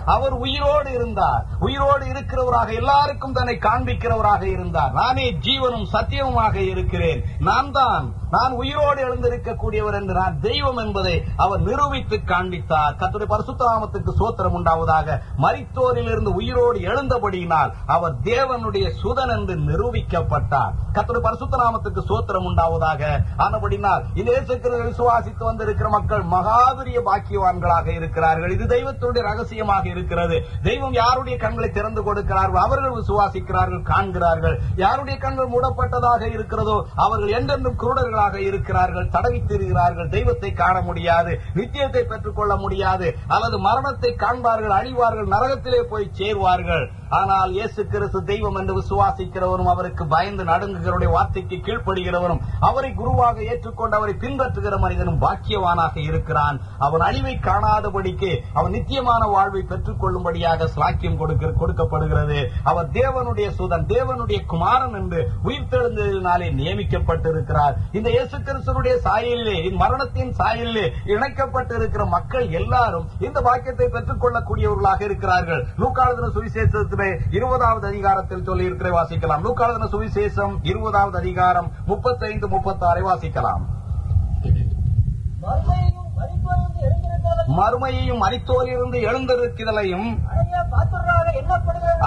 அவர் உயிரோடு இருந்தார். உயிரோடு இருக்கிறவராக எல்லாருக்கும் தன்னை காண்பிக்கிறவராக இருந்தார். நானே ஜீவனும் சத்தியமுமாக இருக்கிறேன். நான் தான் நான் உயிரோடு எழுந்திருக்கக்கூடியவர் என்று நான் தெய்வம் என்பதை அவர் நிரூபித்து காண்பித்தார். கத்துடைய பரிசுத்தாமத்துக்கு சோத்திரம் உண்டாவதாக. மரித்தோரில் இருந்து உயிரோடு எழுந்தபடியினால் அவர் தேவனுடைய சுதன் என்று நிரூபிக்கப்பட்டார். கத்துடைய பரசுத்தநாமத்துக்கு சோத்திரம் உண்டாவதாக. ஆனபடினால் இந்த விசுவாசித்து வந்திருக்கிற மக்கள் மகாதுரிய பாக்கியவான்களாக இருக்கிறார்கள். இது தெய்வத்துடைய ரகசியமாக இருக்கிறது. தெய்வம் யாருடைய கண்களை திறந்து கொடுக்கிறார்கள்? அவர்கள் விசுவாசிக்கிறார்கள் காண்கிறார்கள். யாருடைய கண்கள் மூடப்பட்டதாக இருக்கிறதோ அவர்கள் என்றென்றும் குருடர்களாக இருக்கிறார்கள் தடவி திரிகிறார்கள் தெய்வத்தை காண முடியாது நித்தியத்தை பெற்றுக்கொள்ள முடியாது அல்லது மரணத்தை காண்பார்கள் அழிவார்கள் நரகத்திலே போய் சேர்வார்கள். ஆனால் இயேசு கிறிஸ்து தெய்வம் என்று விசுவாசிக்கிறவரும் அவருக்கு பயந்து நடுங்குகிறவருடைய வார்த்தைக்கு கீழ்ப்படுகிறவரும் அவரை குருவாக ஏற்றுக்கொண்டு அவரை பின்பற்றுகிற மனிதனும் பாக்கியவானாக இருக்கிறான். அவன் அழிவை காணாதபடிக்கு அவன் நித்தியமான வாழ்வை பெற்றுக் கொள்ளும்படியாக சாக்கியம் கொடுக்கப்படுகிறது. அவர் தேவனுடைய சுதன் தேவனுடைய குமாரன் என்று உயிர்த்தெழுந்ததினாலே நியமிக்கப்பட்டிருக்கிறார். இந்த இயேசு கிறிஸ்துனுடைய சாயலிலே இந்த மரணத்தின் சாயலிலே இணைக்கப்பட்டிருக்கிற மக்கள் எல்லாரும் இந்த பாக்கியத்தை பெற்றுக் கொள்ளக்கூடியவர்களாக இருக்கிறார்கள். லூக்காளுதன சுவிசேஷத்திலே இருபதாவது அதிகாரத்தில் சொல்லி இருக்கிற வாசிக்கலாம். லூக்காளுதன சுவிசேஷம் இருபதாவது அதிகாரம் முப்பத்தைந்து முப்பத்தாறை வாசிக்கலாம். மறுமையையும் மரித்தோரிலிருந்து எழுந்திருக்கிறதையும்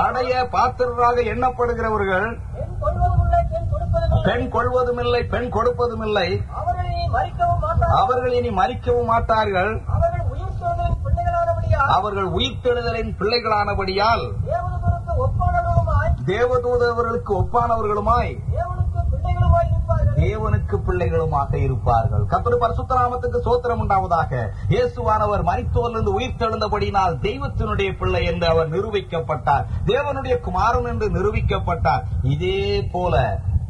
அடைய பாத்திரராக எண்ணப்படுகிறவர்கள் பெண் கொள்வதும் இல்லை பெண் கொடுப்பதும் இல்லை அவர்கள் இனி மறிக்கவும் மாட்டார்கள். அவர்கள் இனி மறிக்கவும் மாட்டார்கள். அவர்கள் உயிர் சோதரின் பிள்ளைகளானபடியால் அவர்கள் உயிர்த்தெழுதலின் பிள்ளைகளானபடியால் தேவதூதவர்களுக்கு ஒப்பானவர்களுமாய் தேவனுக்கு பிள்ளைகளுமாக இருப்பார்கள். கத்தரு பரிசுத்தராமத்துக்கு சோத்திரம் உண்டாவதாக இயேசுவானவர் மரித்தோரிலிருந்து உயிர்த்தெழுந்தபடியினால் தெய்வத்தினுடைய பிள்ளை என்று அவர் நிரூபிக்கப்பட்டார். தேவனுடைய குமாரன் என்று நிரூபிக்கப்பட்டார். இதே போல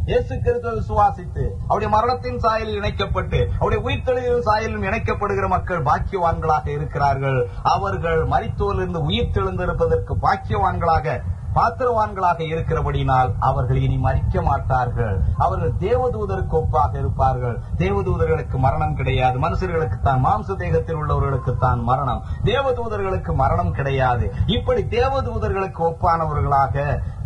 இயேசு கிறிஸ்துவை விசுவாசித்து அவருடைய மரணத்தின் சாயலில் இணைக்கப்பட்டு அவருடைய உயிர்த்தெழுதலின் சாயலிலும் இணைக்கப்படுகிற மக்கள் பாக்கியவான்களாக இருக்கிறார்கள். அவர்கள் மரித்துவிலிருந்து உயிர் தெழுந்திருப்பதற்கு பாக்கியவான்களாக பாத்திரவான்களாக இருக்கிறபடினால் அவர்கள் இனி மறிக்க மாட்டார்கள். அவர்கள் தேவதூதருக்கு ஒப்பாக இருப்பார்கள். தேவதூதர்களுக்கு மரணம் கிடையாது. மனுஷர்களுக்கு தான் மாம்ச தேகத்தில் உள்ளவர்களுக்கு தான் மரணம். தேவதூதர்களுக்கு மரணம் கிடையாது. இப்படி தேவதூதர்களுக்கு ஒப்பானவர்களாக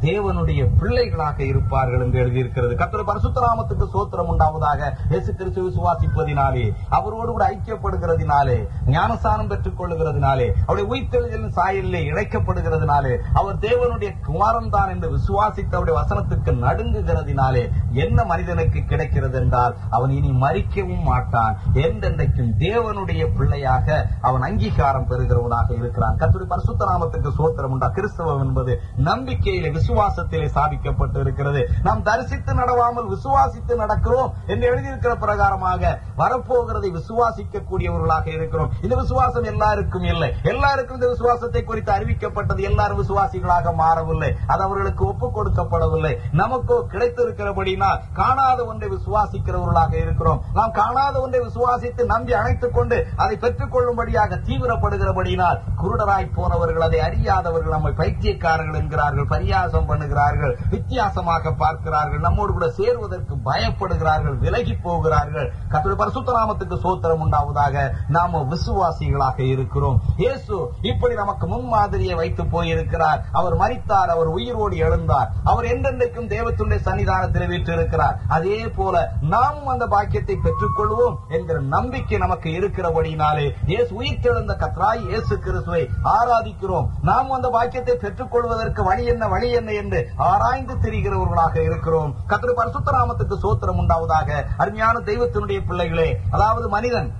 தேவனுடைய பிள்ளைகளாக இருப்பார்கள் என்று எழுதியிருக்கிறது. கத்திர பரசுத்தராமத்துக்கு சோத்திரம் உண்டாவதாக இயேசு கிறிஸ்து விசுவாசிப்பதினாலே அவரோடு கூட ஐக்கியப்படுகிறதினாலே ஞானசானம் பெற்றுக் கொள்ளுகிறதினாலே அவருடைய உயிர்த்தெழுதலின் சாயலிலே இழைக்கப்படுகிறதுனாலே அவர் தேவனுடைய குமாரம் தான் என்று விசுவாசித்து அவருடைய வசனத்துக்கு நடுங்குகிறதினாலே என்ன மனிதனுக்கு கிடைக்கிறது என்றால் அவன் இனி மறிக்கவும் மாட்டான். என்றென்றைக்கும் தேவனுடைய பிள்ளையாக அவன் அங்கீகாரம் பெறுகிறவனாக இருக்கிறான். கத்துடைய பரிசுத்த நாமத்துக்கு சோத்திரம் உண்டா? கிறிஸ்தவம் என்பது நம்பிக்கையிலே விசுவாசத்திலே சாதிக்கப்பட்டு இருக்கிறது நாம் தரிசித்து நடவாமல் விசுவாசித்து நடக்கிறோம் என்று எழுதியிருக்கிற பிரகாரமாக வரப்போகிறதை விசுவாசிக்க கூடியவர்களாக இருக்கிறோம். இந்த விசுவாசம் எல்லாருக்கும் இல்லை. எல்லாருக்கும் இந்த விசுவாசத்தை குறித்து அறிவிக்கப்பட்டது எல்லாரும் விசுவாசிகளாக மாறவில்லை. அது அவர்களுக்கு ஒப்புக் கொடுக்கப்படவில்லை. நமக்கோ கிடைத்திருக்கிறபடினால் காணாத ஒன்றை விசுவாசிக்கிறவர்களாக இருக்கிறோம். நாம் காணாத ஒன்றை விசுவாசித்து நம்பி அணைத்துக் கொண்டு அதை பெற்றுக் கொள்ளும்படியாக தீவிரப்படுகிறபடியினால் குருடராய் போனவர்கள் அதை அறியாதவர்கள் நம்மை பைத்தியக்காரர்கள் என்கிறார்கள் பரியாசம் பண்ணுகிறார்கள் வித்தியாசமாக பார்க்கிறார்கள் நம்மோடு கூட சேர்வதற்கு பயப்படுகிறார்கள் விலகி போகிறார்கள். கத்தோட பரிசுத்தராமத்துக்கு சோத்திரம் உண்டாவதாக நாம விசுவாசிகளாக இருக்கிறோம். இயேசு இப்படி நமக்கு முன்மாதிரியை வைத்து போயிருக்கிறார். அவர் மறித்தார் அவர் உயிரோடு எழுந்தார். அவர் என்றென்றைக்கும் தேவத்துடைய சன்னிதானத்தில் வீற்றிருக்கிறார். அதே போல நாமும் அந்த பாக்கியத்தை பெற்றுக் கொள்வோம் என்கிற நம்பிக்கை நமக்கு இருக்கிறபடினாலே இயேசு உயிர்த்தெழுந்த கத்ராய் இயேசு கிறிஸ்துவை ஆராதிக்கிறோம். நாம் அந்த பாக்கியத்தை பெற்றுக் கொள்வதற்கு வழி என்ன வழி என்ன? என்ன என்று ஆராய்ந்து தெரிகிறவர்களாக இருக்கிறோம். கத்திர பரிசுத்தராமத்துக்கு சோத்திரம் உண்டாவதாக. அருமையான தெய்வத்தினுடைய பிள்ளைகளே அதாவது மனிதன்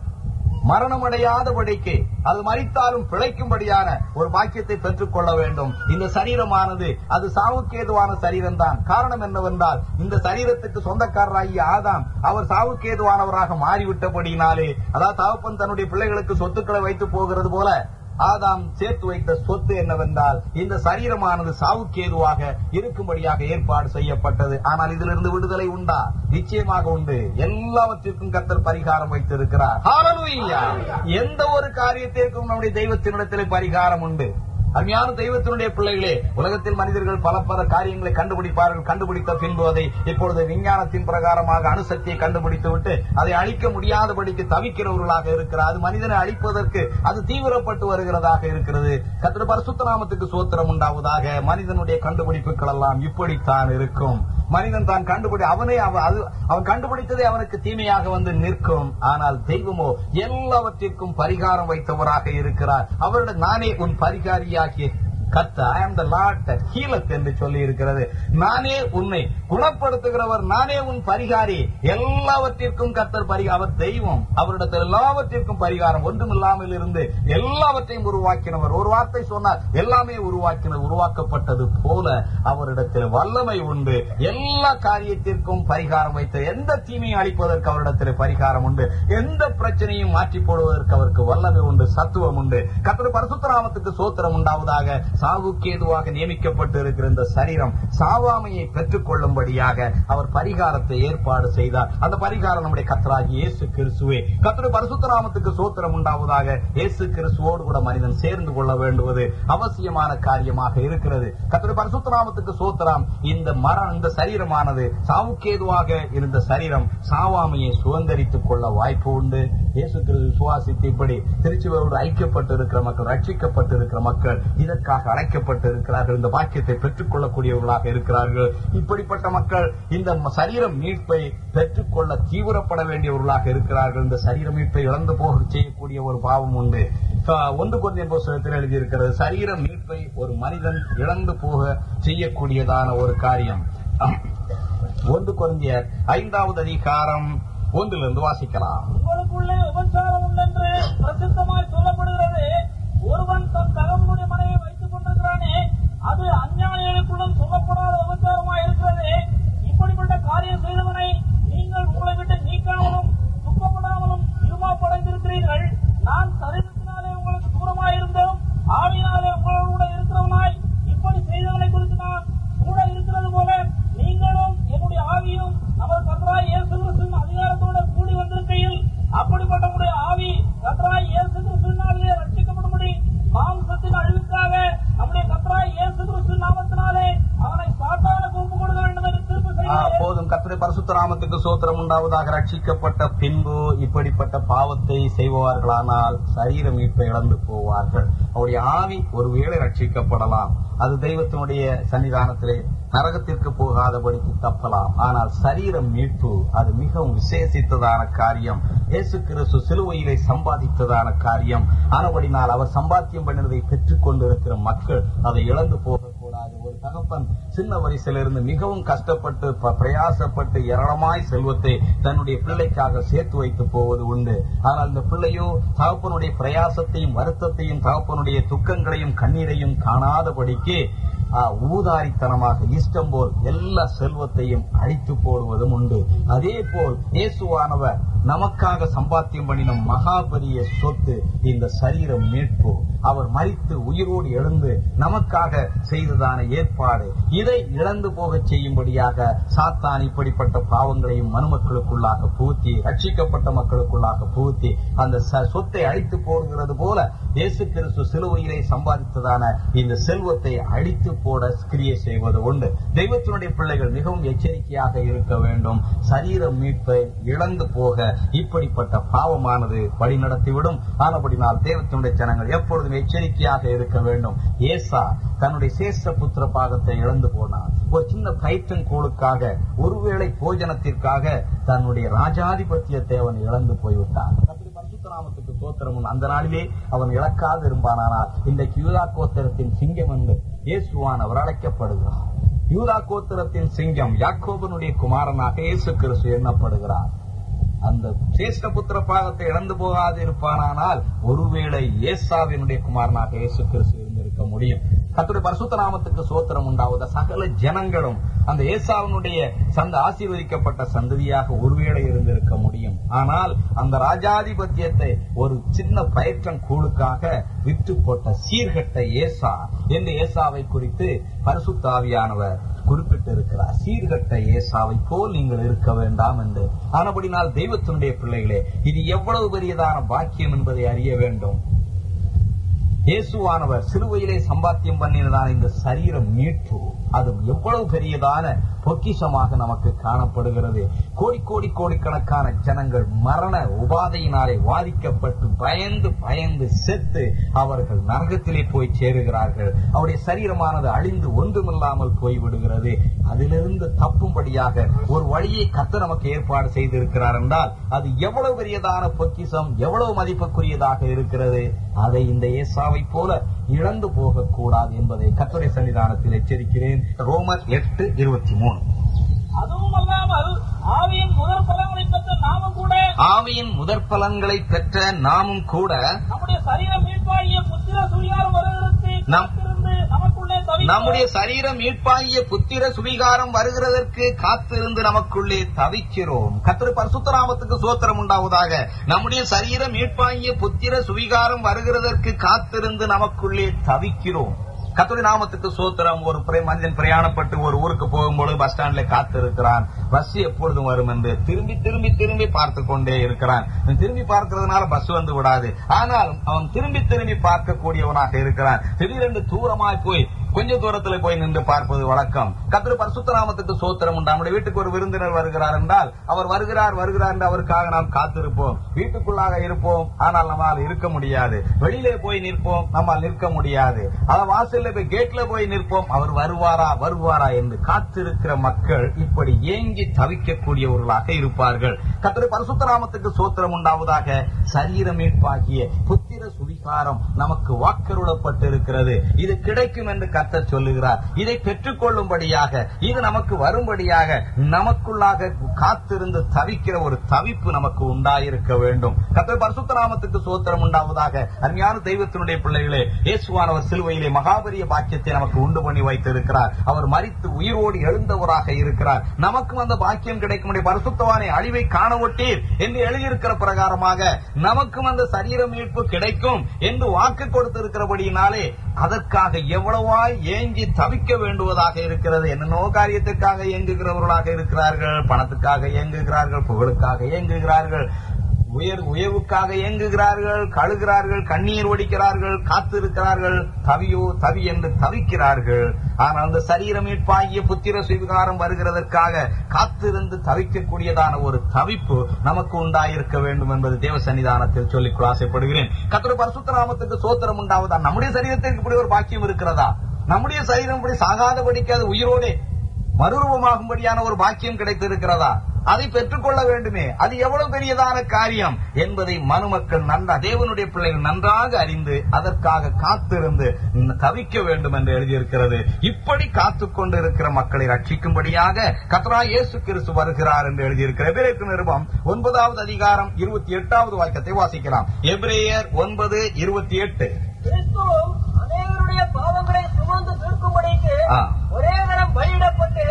மரணமடையாதபடிக்கு அது மறித்தாலும் பிழைக்கும்படியான ஒரு பாக்கியத்தை பெற்றுக் கொள்ள வேண்டும். இந்த சரீரமானது அது சாவுக்கேதுவான சரீரம் தான் காரணம் என்னவென்றால் இந்த சரீரத்துக்கு சொந்தக்காரராகிய ஆதாம் அவர் சாவுக்கேதுவானவராக மாறிவிட்டபடியினாலே அதாவது தகப்பன் தன்னுடைய பிள்ளைகளுக்கு சொத்துக்களை வைத்து போகிறது போல ஆதாம் சேர்த்து வைத்த சொத்து என்னவென்றால் இந்த சரீரமானது சாவுக்கேதுவாக இருக்கும்படியாக ஏற்பாடு செய்யப்பட்டது. ஆனால் இதிலிருந்து விடுதலை உண்டா? நிச்சயமாக உண்டு. எல்லாவற்றிற்கும் கத்தர் பரிகாரம் வைத்திருக்கிறார். எந்த ஒரு காரியத்திற்கும் நம்முடைய தெய்வத்தினிடத்தில் பரிகாரம் உண்டு. அருமையான தெய்வத்தினுடைய பிள்ளைகளே உலகத்தில் மனிதர்கள் பல பல காரியங்களை கண்டுபிடிப்பார்கள் கண்டுபிடித்த பின்பு அதை இப்பொழுது விஞ்ஞானத்தின் பிரகாரமாக அணுசக்தியை கண்டுபிடித்து விட்டு அதை அழிக்க முடியாதபடிக்கு தவிக்கிறவர்களாக இருக்கிறார். அது மனிதனை அழிப்பதற்கு அது தீவிரப்பட்டு வருகிறதாக இருக்கிறது. கத்திர பரிசுத்த நாமத்துக்கு சோத்திரம் உண்டாவதாக மனிதனுடைய கண்டுபிடிப்புகள் எல்லாம் இப்படித்தான் இருக்கும். மனிதன் தான் கண்டுபிடி அவனே அவன் கண்டுபிடித்ததே அவனுக்கு தீமையாக வந்து நிற்கும். ஆனால் தெய்வமோ எல்லாவற்றிற்கும் பரிகாரம் வைத்தவராக இருக்கிறார். அவருடைய நானே உன் பரிகாரியா aquí. கத்த ஐ ஆம் த லார்ட் ஹீலத் என்று சொல்லி இருக்கிறது நானே உன்னை குணப்படுத்துகிறவர் நானே உன் பரிகாரி. எல்லாவற்றிற்கும் கத்தர் பரி அவர் தெய்வம் அவரிடத்தில் எல்லாவற்றிற்கும் பரிகாரம் ஒன்றுமில்லாமல் இருந்து எல்லாவற்றையும் உருவாக்கினவர். ஒரு வார்த்தை சொன்னார் எல்லாமே உருவாக்கின உருவாக்கப்பட்டது போல அவரிடத்தில் வல்லமை உண்டு. எல்லா காரியத்திற்கும் பரிகாரம் வைத்த எந்த தீமையும் அளிப்பதற்கு அவரிடத்தில் பரிகாரம் உண்டு? எந்த பிரச்சனையும் மாற்றி போடுவதற்கு அவருக்கு வல்லமை உண்டு சத்துவம் உண்டு. கத்தர் பரசுத்தராமத்துக்கு சோத்திரம் உண்டாவதாக சாவுக்கு ஏதுவாக நியமிக்கப்பட்டு இருக்கிற இந்த சரீரம் சாவாமையை பெற்றுக் கொள்ளும்படியாக அவர் பரிகாரத்தை ஏற்பாடு செய்தார். அந்த பரிகாரம் நம்முடைய கத்தராகி இயேசு கிறிஸ்துவே. கத்திர பரிசுத்தராமத்துக்கு சோத்திரம் உண்டாவதாக இயேசு கிறிஸ்துவோடு கூட மனிதன் சேர்ந்து கொள்ள வேண்டுவது அவசியமான காரியமாக இருக்கிறது. கத்திர பரிசுத்தராமத்துக்கு சோத்திரம் இந்த மரம் இந்த சரீரமானது சாவுக்கேதுவாக இருந்த சரீரம் சாவாமையை சுதந்திரித்துக் கொள்ள வாய்ப்பு உண்டு. இயேசு கிறிஸ்து சுவாசித்து இப்படி திருச்சிவரோடு ஐக்கியப்பட்டு இருக்கிற மக்கள் ரட்சிக்கப்பட்டு இருக்கிற மக்கள் இதற்காக அழைக்கப்பட்டு இருக்கிறார்கள் இந்த பாக்கியத்தை பெற்றுக் கொள்ளக்கூடியவர்களாக இருக்கிறார்கள். இப்படிப்பட்ட மக்கள் இந்த சரீரம் மீட்பை பெற்றுக்கொள்ள தீவிரப்பட வேண்டியவர்களாக இருக்கிறார்கள். இந்த சரீர மீட்பை இழந்து போக செய்யக்கூடிய ஒரு பாவம் உண்டு. ஒன்று கொஞ்சம் புஸ்தகத்தில் எழுதியிருக்கிறது சரீர மீட்பை ஒரு மனிதன் இழந்து போக செய்யக்கூடியதான ஒரு காரியம். ஒன்று குறைஞ்சிய ஐந்தாவது அதிகாரம் ஒன்றிலிருந்து வாசிக்கலாம். உங்களுக்குள்ளே உபசாரம் உண்டென்று பிரசித்தமாய் சொல்லப்படுகிறது ஒருவன் தன் தகவனுடைய மனைவி அது அஞ்ஞானிகளுக்குள்ளும் சொல்லப்படாத விபச்சாரமா இருக்கிறது. இப்படிப்பட்ட காரியம் செய்தவனை நீங்கள் உங்களை விட்டு நீக்காமலும் துக்கப்படாமலும் இருமாப்படைந்திருக்கிறீர்கள் நான் சரீரத்தினாலே உங்களுக்கு தூரமாயிருந்தோம் ஆவியினாலே உங்களோட இருக்கிறவனா இருக்கிறவனாய் இப்படி செய்தவனை குறித்து நான் கூட இருக்கிறது போல நீங்களும் என்னுடைய ஆவியும் அவர் கத்தராய் இயேசு கிறிஸ்துவின் அதிகாரத்தோட கூடி வந்திருக்கையில் அப்படிப்பட்ட உடைய ஆவி கத்தராய் இயேசு கிறிஸ்துவின் முதலாவதாக ரட்சிக்கப்பட்ட பின்பு இப்படிப்பட்ட பாவத்தை செய்வார்களானால் சரீர மீட்பை இழந்து போவார்கள். அவருடைய ஆவி ஒருவேளை ரட்சிக்கப்படலாம். அது தெய்வத்தினுடைய சன்னிதானத்திலே நரகத்திற்கு போகாதபடிக்கு தப்பலாம். ஆனால் சரீர மீட்பு அது மிகவும் விசேஷித்ததான காரியம். இயேசு கிறிஸ்து சிலுவையிலே சம்பாதித்ததான காரியம். ஆனபடினால் அவர் சம்பாத்தியம் பண்ணினதை பெற்றுக் கொண்டிருக்கிற மக்கள் அதை இழந்து போகக்கூடாது. ஒரு தகப்பன் சின்ன வயசிலிருந்து மிகவும் கஷ்டப்பட்டு ப- பிரயாசப்பட்டு ஏராளமாய் செல்வத்தை தன்னுடைய பிள்ளைக்காக சேர்த்து வைத்து போவது உண்டு. ஆனால் இந்த பிள்ளையோ தகப்பனுடைய பிரயாசத்தையும் வருத்தத்தையும் தகப்பனுடைய துக்கங்களையும் கண்ணீரையும் காணாதபடிக்கு ஊதாரித்தனமாக இஷ்டம் போல் எல்லா செல்வத்தையும் அழித்து போடுவதும் உண்டு. அதே போல் இயேசுவானவர் நமக்காக சம்பாத்தியம் பண்ணின மகாபரிய சொத்து இந்த சரீரம் மீட்பு. அவர் மறித்து உயிரோடு எழுந்து நமக்காக செய்ததான ஏற்பாடு. இதை இழந்து போகச் செய்யும்படியாக சாத்தான் இப்படிப்பட்ட பாவங்களையும் மனுமக்களுக்குள்ளாக புகுத்தி ரட்சிக்கப்பட்ட மக்களுக்குள்ளாக புகுத்தி அந்த ச- சொத்தை அழித்து போடுகிறது போல இயேசு கிறிஸ்து சிலுவையிலே சம்பாதித்ததான இந்த செல்வத்தை அழித்து போட கிரியை செய்வது உண்டு. தெய்வத்தினுடைய பிள்ளைகள் மிகவும் எச்சரிக்கையாக இருக்க வேண்டும். சரீர மீட்பை இழந்து போக இப்படிப்பட்ட பாவமானது வழிநடத்திவிடும் ஆனபடினால் தெய்வத்தினுடைய ஜனங்கள் எப்பொழுதும் எச்சரிக்கையாக இருக்க வேண்டும். ஏசா தன்னுடைய சேஷ்ட புத்திர பாகத்தை இழந்து போனார். ஒரு சின்ன கோளுக்காக ஒருவேளை போஜனத்திற்காக தன்னுடைய ராஜாதிபத்தியத்தை அவன் இழந்து போய்விட்டான். கர்த்தருடைய அந்த நாளிலே அவன் இழக்காது இருப்பானால் இன்றைக்கு யூதா கோத்திரத்தின் சிங்கம் என்று இயேசுவான் அவர் அழைக்கப்படுகிறார். யூதா கோத்திரத்தின் சிங்கம் யாக்கோபனுடைய குமாரனாக இயேசு கிறிஸ்து எண்ணப்படுகிறார். அந்த சேஷ்ட புத்திர பாகத்தை இழந்து போகாது இருப்பானால் ஒருவேளை ஏசாவினுடைய குமாரனாக இயேசு கிறிஸ்து இருந்திருக்க முடியும். கத்துடைய பரிசுத்த நாமத்துக்கு சோத்திரம் உண்டாவத? சகல ஜனங்களும் அந்த ஏசாவினுடைய சந்த ஆசீர்வதிக்கப்பட்ட சந்ததியாக ஒருவேளை இருந்திருக்க முடியும். ஆனால் அந்த ராஜாதிபத்தியத்தை ஒரு சின்ன பயிற்றம் கூழுக்காக விட்டு போட்ட சீர்கட்ட ஏசா என்று ஏசாவை குறித்து பரிசுத்தாவியானவர் குறிப்பிட்டிருக்கிறார். சீர்கட்ட ஏசாவை போல் நீங்கள் இருக்க வேண்டாம் என்று. ஆனபடினால் தெய்வத்தினுடைய பிள்ளைகளே இது எவ்வளவு பெரியதான பாக்கியம் என்பதை அறிய வேண்டும். இயேசுவானவர் சிலுவையிலே சம்பாத்தியம் பண்ணினதான இந்த சரீர மீட்பு. அது எவ்வளவு பெரியதான பொக்கிஷமாக நமக்கு காணப்படுகிறது. கோடி கோடி கோடிக்கணக்கான ஜனங்கள் மரண உபாதையினாலே வாதிக்கப்பட்டு பயந்து பயந்து செத்து அவர்கள் நரகத்திலே போய் சேருகிறார்கள். அவருடைய சரீரமானது அழிந்து ஒன்றுமில்லாமல் போய்விடுகிறது. அதிலிருந்து தப்பும்படியாக ஒரு வழியை கத்த நமக்கு ஏற்பாடு செய்திருக்கிறார் என்றால் அது எவ்வளவு பெரியதான பொக்கிஷம் எவ்வளவு மதிப்புக்குரியதாக இருக்கிறது. அதை இந்த ஏசாவை போல இழந்து போகக்கூடாது என்பதை கத்துரை சன்னிதானத்தில் எச்சரிக்கிறேன். ரோமர் எட்டு இருபத்தி மூணு அதுவும் அல்லாமல் ஆவியின் முதற் பலங்களை பெற்ற நாமும் கூட ஆவியின் முதற் பலன்களை பெற்ற நாமும் கூட நம்முடைய சரீர மீட்பாகிய புத்திர சுழியாரம் வருவதற்கு நம்- காத்திருந்து நமக்குள்ளே தவிக்கிறோம். நம்முடைய சரீரம் மீட்பாகிய புத்திர சுவிகாரம் வருகிறதற்கு காத்திருந்து நமக்குள்ளே தவிக்கிறோம். கத்திர பரிசுத்தராமத்துக்கு சோத்திரம் உண்டாவதாக. நம்முடைய சரீரம் மீட்பாகிய புத்திர சுவிகாரம் வருகிறதற்கு காத்திருந்து நமக்குள்ளே தவிக்கிறோம். கத்துடைய நாமத்துக்கு சோத்திரம். ஒரு மனிதன் பிரயாணப்பட்டு ஒரு ஊருக்கு போகும்போது பஸ் ஸ்டாண்ட்ல காத்திருக்கிறான். பஸ் எப்பொழுதும் வரும் என்று திரும்பி திரும்பி திரும்பி பார்த்து கொண்டே இருக்கிறான். திரும்பி பார்க்கிறதுனால பஸ் வந்து விடாது. ஆனாலும் அவன் திரும்பி திரும்பி பார்க்கக்கூடியவனாக இருக்கிறான். திடீரென்று தூரமாய் போய் கொஞ்ச தூரத்துல போய் நின்று பார்ப்பது வழக்கம். கத்திர பரிசுத்த நாமத்துக்கு சோத்திரம் உண்டு. நம்முடைய வீட்டுக்கு ஒரு விருந்தினர் வருகிறார் என்றால் அவர் வருகிறார் வருகிறார் என்று அவருக்காக நாம் காத்திருப்போம். வீட்டுக்குள்ளாக இருப்போம். ஆனால் நம்மால் இருக்க முடியாது. வெளியிலே போய் நிற்போம். நம்மால் நிற்க முடியாது. அத வாசல்ல போய் கேட்ல போய் நிற்போம். அவர் வருவாரா வருவாரா என்று காத்திருக்கிற மக்கள் இப்படி ஏங்கி தவிக்கக்கூடியவர்களாக இருப்பார்கள். கத்திர பரசுத்தராமத்துக்கு சோத்திரம் உண்டாவதாக சரீர மீட்பாகிய புத்திர சுவிகாரம் நமக்கு வாக்கருளப்பட்டிருக்கிறது இது கிடைக்கும் என்று கத்த சொல்லுகிறார். இதை பெற்றுக் கொள்ளும்படியாக இது நமக்கு வரும்படியாக நமக்குள்ளாக காத்திருந்து தவிக்கிற ஒரு தவிப்பு நமக்கு உண்டாயிருக்க வேண்டும். கர்த்தர் பரிசுத்த நாமத்துக்கு சோத்திரம் உண்டாவதாக. அருமையான தெய்வத்தினுடைய பிள்ளைகளே இயேசுவானவர் சிலுவையிலே மகாபரிய பாக்கியத்தை நமக்கு உண்டு பண்ணி வைத்திருக்கிறார். அவர் மறித்து உயிரோடு எழுந்தவராக இருக்கிறார். நமக்கும் அந்த பாக்கியம் கிடைக்கும். பரிசுத்தவானை அழிவை காண ஒட்டீர் என்று எழுதியிருக்கிற பிரகாரமாக நமக்கும் அந்த சரீர மீட்பு கிடை கிடைக்கும் என்று வாக்கு கொடுத்திருக்கிறபடியினாலே அதற்காக எவ்வளவாய் ஏங்கி தவிக்க வேண்டுவதாக இருக்கிறது என்னென்னோ காரியத்திற்காக இயங்குகிறவர்களாக இருக்கிறார்கள் பணத்துக்காக இயங்குகிறார்கள் புகழுக்காக இயங்குகிறார்கள் உயர் உயர்வுக்காக இயங்குகிறார்கள் கழுகிறார்கள் கண்ணீர் ஒடிக்கிறார்கள் காத்திருக்கிறார்கள். தவியோ தவி என்று தவிக்கிறார்கள். ஆனால் அந்த சரீரமீட்பாகிய புத்திர சுவிகாரம் வருகிறதற்காக காத்திருந்து தவிக்கக்கூடியதான ஒரு தவிப்பு நமக்கு உண்டாயிருக்க வேண்டும் என்பது தேவ சன்னிதானத்தில் சொல்லிக் ஆசைப்படுகிறேன். கத்திர பரசுத்தராமத்துக்கு சோத்திரம் உண்டாவதா? நம்முடைய சரீரத்திற்கு இப்படி ஒரு பாக்கியம் இருக்கிறதா? நம்முடைய சரீரம் இப்படி சாகாதபடிக்கு அது உயிரோடே மறுரூபமாகும்படியான ஒரு பாக்கியம் கிடைத்திருக்கிறதா? அதை பெற்றுக்கொள்ள வேண்டுமே. அது எவ்வளவு பெரியதான காரியம் என்பதை மனுமக்கள் நன்றா தேவனுடைய பிள்ளைகள் நன்றாக அறிந்து அதற்காக காத்திருந்து தவிக்க வேண்டும் என்று எழுதியிருக்கிறது. இப்படி காத்துக் கொண்டு இருக்கிற மக்களை ரட்சிக்கும்படியாக கத்ரா இயேசு கிறிஸ்து வருகிறார் என்று எழுதியிருக்கிற எபிரேயருக்கு நிருபம் ஒன்பதாவது அதிகாரம் இருபத்தி எட்டாவது வாக்கியத்தை வாசிக்கலாம். எபிரேயர் ஒன்பது இருபத்தி எட்டு. அநேகருடைய பாவங்களை சுமந்து தீர்க்கும்படிக்கு ஆ. ஒரே தரம் பலியிடப்பட்டு